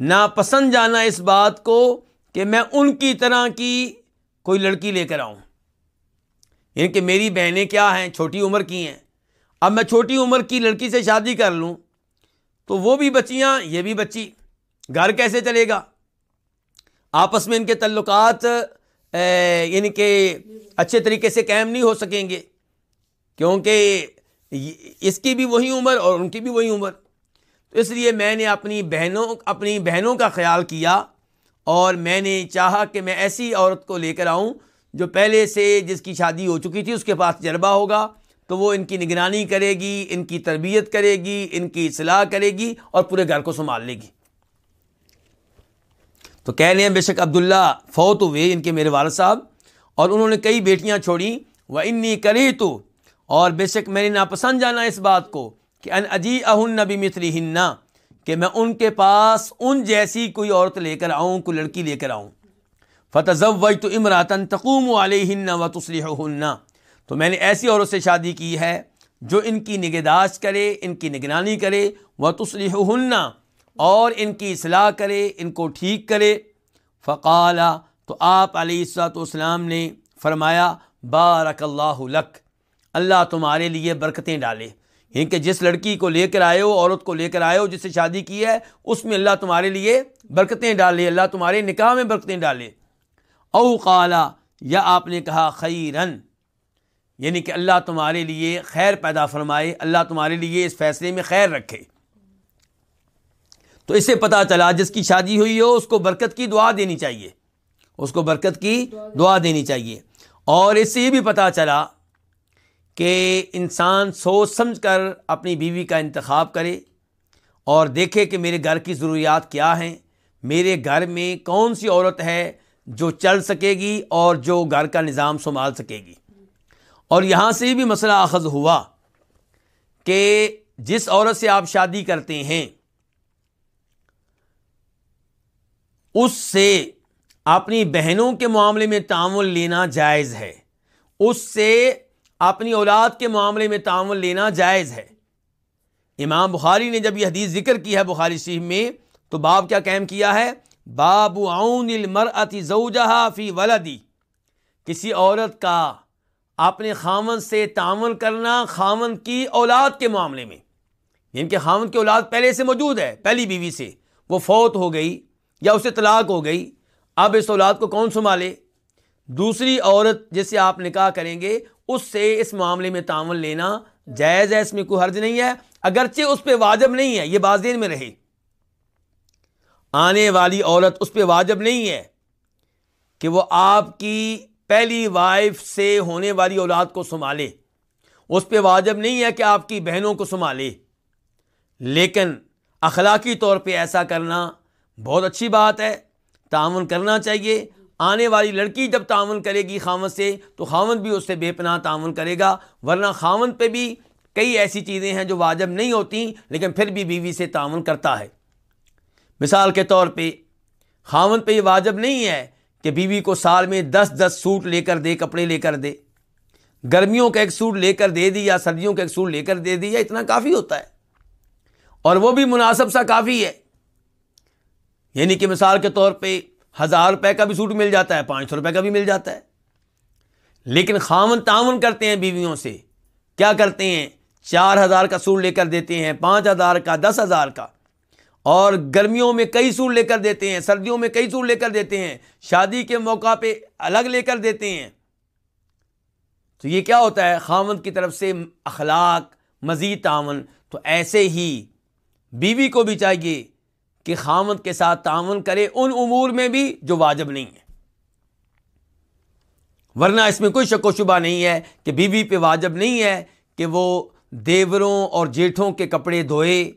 ناپسند جانا اس بات کو کہ میں ان کی طرح کی کوئی لڑکی لے کر آؤں۔ یعنی کہ میری بہنیں کیا ہیں؟ چھوٹی عمر کی ہیں۔ اب میں چھوٹی عمر کی لڑکی سے شادی کر لوں تو وہ بھی بچیاں، یہ بھی بچی۔ گھر کیسے چلے گا؟ آپس میں ان کے تعلقات یعنی کہ اچھے طریقے سے قائم نہیں ہو سکیں گے۔ کیونکہ اس کی بھی وہی عمر اور ان کی بھی وہی عمر۔ تو اس لیے میں نے اپنی بہنوں اپنی بہنوں کا خیال کیا۔ اور میں نے چاہا کہ میں ایسی عورت کو لے کر آؤں جو پہلے سے جس کی شادی ہو چکی تھی، اس کے پاس تجربہ ہوگا، تو وہ ان کی نگرانی کرے گی، ان کی تربیت کرے گی، ان کی اصلاح کرے گی اور پورے گھر کو سنبھال لے گی۔ تو کہہ رہے ہیں، بے شک عبداللہ فوت ہوئے ان کے میرے والد صاحب، اور انہوں نے کئی بیٹیاں چھوڑیں۔ وہ انی کری تو اور بے شک میں نے ناپسند جانا اس بات کو کہ ان اجی اہن نبی متری ہننا کہ میں ان کے پاس ان جیسی کوئی عورت لے کر آؤں، کوئی لڑکی لے کر آؤں۔ فتح تو امراتن تقوم علیہ و تسلیح تو میں نے ایسی عورت سے شادی کی ہے جو ان کی نگہداشت کرے، ان کی نگرانی کرے۔ وہ تسلیح اور ان کی اصلاح کرے، ان کو ٹھیک کرے۔ فقالا تو آپ علیہ السلاۃ والسلام نے فرمایا، بارک اللہ لک، اللہ تمہارے لیے برکتیں ڈالے۔ کہ جس لڑکی کو لے کر آئے ہو، عورت کو لے کر آئے ہو، جس سے شادی کی ہے، اس میں اللہ تمہارے لیے برکتیں ڈالے اللہ تمہارے نکاح میں برکتیں ڈالے او قالا، یا آپ نے کہا خیرن یعنی کہ اللہ تمہارے لیے خیر پیدا فرمائے، اللہ تمہارے لیے اس فیصلے میں خیر رکھے۔ تو اسے پتا چلا، جس کی شادی ہوئی ہو، اس کو برکت کی دعا دینی چاہیے۔ اس کو برکت کی دعا دینی چاہیے۔ اور اس سے یہ بھی پتا چلا کہ انسان سوچ سمجھ کر اپنی بیوی کا انتخاب کرے اور دیکھے کہ میرے گھر کی ضروریات کیا ہیں، میرے گھر میں کون سی عورت ہے جو چل سکے گی اور جو گھر کا نظام سنبھال سکے گی۔ اور یہاں سے بھی مسئلہ اخذ ہوا کہ جس عورت سے آپ شادی کرتے ہیں، اس سے اپنی بہنوں کے معاملے میں تعامل لینا جائز ہے۔ اس سے اپنی اولاد کے معاملے میں تعاون لینا جائز ہے۔ امام بخاری نے جب یہ حدیث ذکر کی ہے بخاری شریف میں، تو باب کیا قائم کیا ہے؟ باب عون المر فی ولدی۔ کسی عورت کا اپنے خامن سے تعاون کرنا خامن کی اولاد کے معاملے میں۔ یعنی کہ خامن کی اولاد پہلے سے موجود ہے، پہلی بیوی سے۔ وہ فوت ہو گئی یا اسے طلاق ہو گئی۔ اب اس اولاد کو کون سنبھالے؟ دوسری عورت جس سے آپ نکاح کریں گے اس سے اس معاملے میں تعاون لینا جائز ہے، اس میں کوئی حرج نہیں ہے۔ اگرچہ اس پہ واجب نہیں ہے، یہ بازین میں رہے۔ آنے والی عورت اس پہ واجب نہیں ہے کہ وہ آپ کی پہلی وائف سے ہونے والی اولاد کو سنبھالے۔ اس پہ واجب نہیں ہے کہ آپ کی بہنوں کو سنبھالے۔ لیکن اخلاقی طور پہ ایسا کرنا بہت اچھی بات ہے، تعاون کرنا چاہیے۔ آنے والی لڑکی جب تعاون کرے گی خامن سے، تو خامن بھی اس سے بے پناہ تعاون کرے گا۔ ورنہ خامن پہ بھی کئی ایسی چیزیں ہیں جو واجب نہیں ہوتی، لیکن پھر بھی بیوی سے تعاون کرتا ہے۔ مثال کے طور پہ خامن پہ یہ واجب نہیں ہے کہ بیوی کو سال میں دس دس سوٹ لے کر دے، کپڑے لے کر دے۔ گرمیوں کا ایک سوٹ لے کر دے دی یا سردیوں کا ایک سوٹ لے کر دے دی یا اتنا کافی ہوتا ہے۔ اور وہ بھی مناسب سا کافی ہے۔ یعنی کہ مثال کے طور پہ ہزار روپے کا بھی سوٹ مل جاتا ہے، پانچ سو روپے کا بھی مل جاتا ہے۔ لیکن خامن تعاون کرتے ہیں بیویوں سے۔ کیا کرتے ہیں؟ چار ہزار کا سوٹ لے کر دیتے ہیں، پانچ ہزار کا، دس ہزار کا۔ اور گرمیوں میں کئی سوٹ لے کر دیتے ہیں، سردیوں میں کئی سوٹ لے کر دیتے ہیں۔ شادی کے موقع پہ الگ لے کر دیتے ہیں۔ تو یہ کیا ہوتا ہے؟ خامن کی طرف سے اخلاق، مزید تعاون تو ایسے ہی بیوی کو بھی چاہیے کہ خامد کے ساتھ تعاون کرے ان امور میں بھی جو واجب نہیں ہے۔ ورنہ اس میں کوئی شک و شبہ نہیں ہے کہ بیوی پہ واجب نہیں ہے کہ وہ دیوروں اور جیٹھوں کے کپڑے دھوئے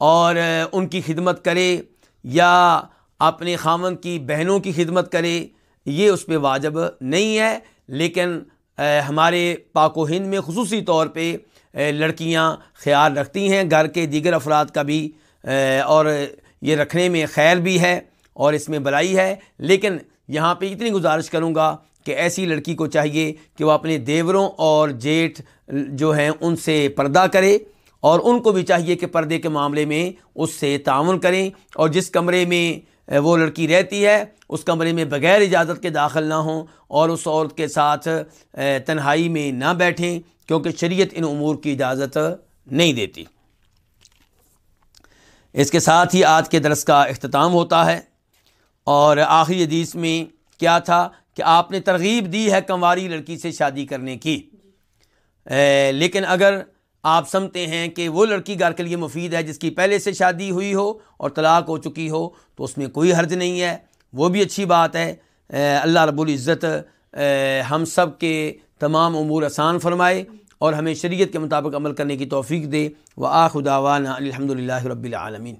اور ان کی خدمت کرے یا اپنے خامن کی بہنوں کی خدمت کرے، یہ اس پہ واجب نہیں ہے۔ لیکن ہمارے پاک و ہند میں خصوصی طور پہ لڑکیاں خیال رکھتی ہیں، گھر کے دیگر افراد کا بھی اور یہ رکھنے میں خیر بھی ہے اور اس میں بلائی ہے، لیکن یہاں پہ اتنی گزارش کروں گا کہ ایسی لڑکی کو چاہیے کہ وہ اپنے دیوروں اور جیٹھ جو ہیں ان سے پردہ کرے اور ان کو بھی چاہیے کہ پردے کے معاملے میں اس سے تعاون کریں اور جس کمرے میں وہ لڑکی رہتی ہے، اس کمرے میں بغیر اجازت کے داخل نہ ہوں اور اس عورت کے ساتھ تنہائی میں نہ بیٹھیں، کیونکہ شریعت ان امور کی اجازت نہیں دیتی۔ اس کے ساتھ ہی آج کے درس کا اختتام ہوتا ہے۔ اور آخری حدیث میں کیا تھا کہ آپ نے ترغیب دی ہے کنواری لڑکی سے شادی کرنے کی۔ لیکن اگر آپ سمجھتے ہیں کہ وہ لڑکی گھر کے لیے مفید ہے جس کی پہلے سے شادی ہوئی ہو اور طلاق ہو چکی ہو، تو اس میں کوئی حرج نہیں ہے۔ وہ بھی اچھی بات ہے۔ اللہ رب العزت ہم سب کے تمام امور آسان فرمائے۔ اور ہمیں شریعت کے مطابق عمل کرنے کی توفیق دے۔ وہ آخداوانہ الحمد للہ رب العالمین۔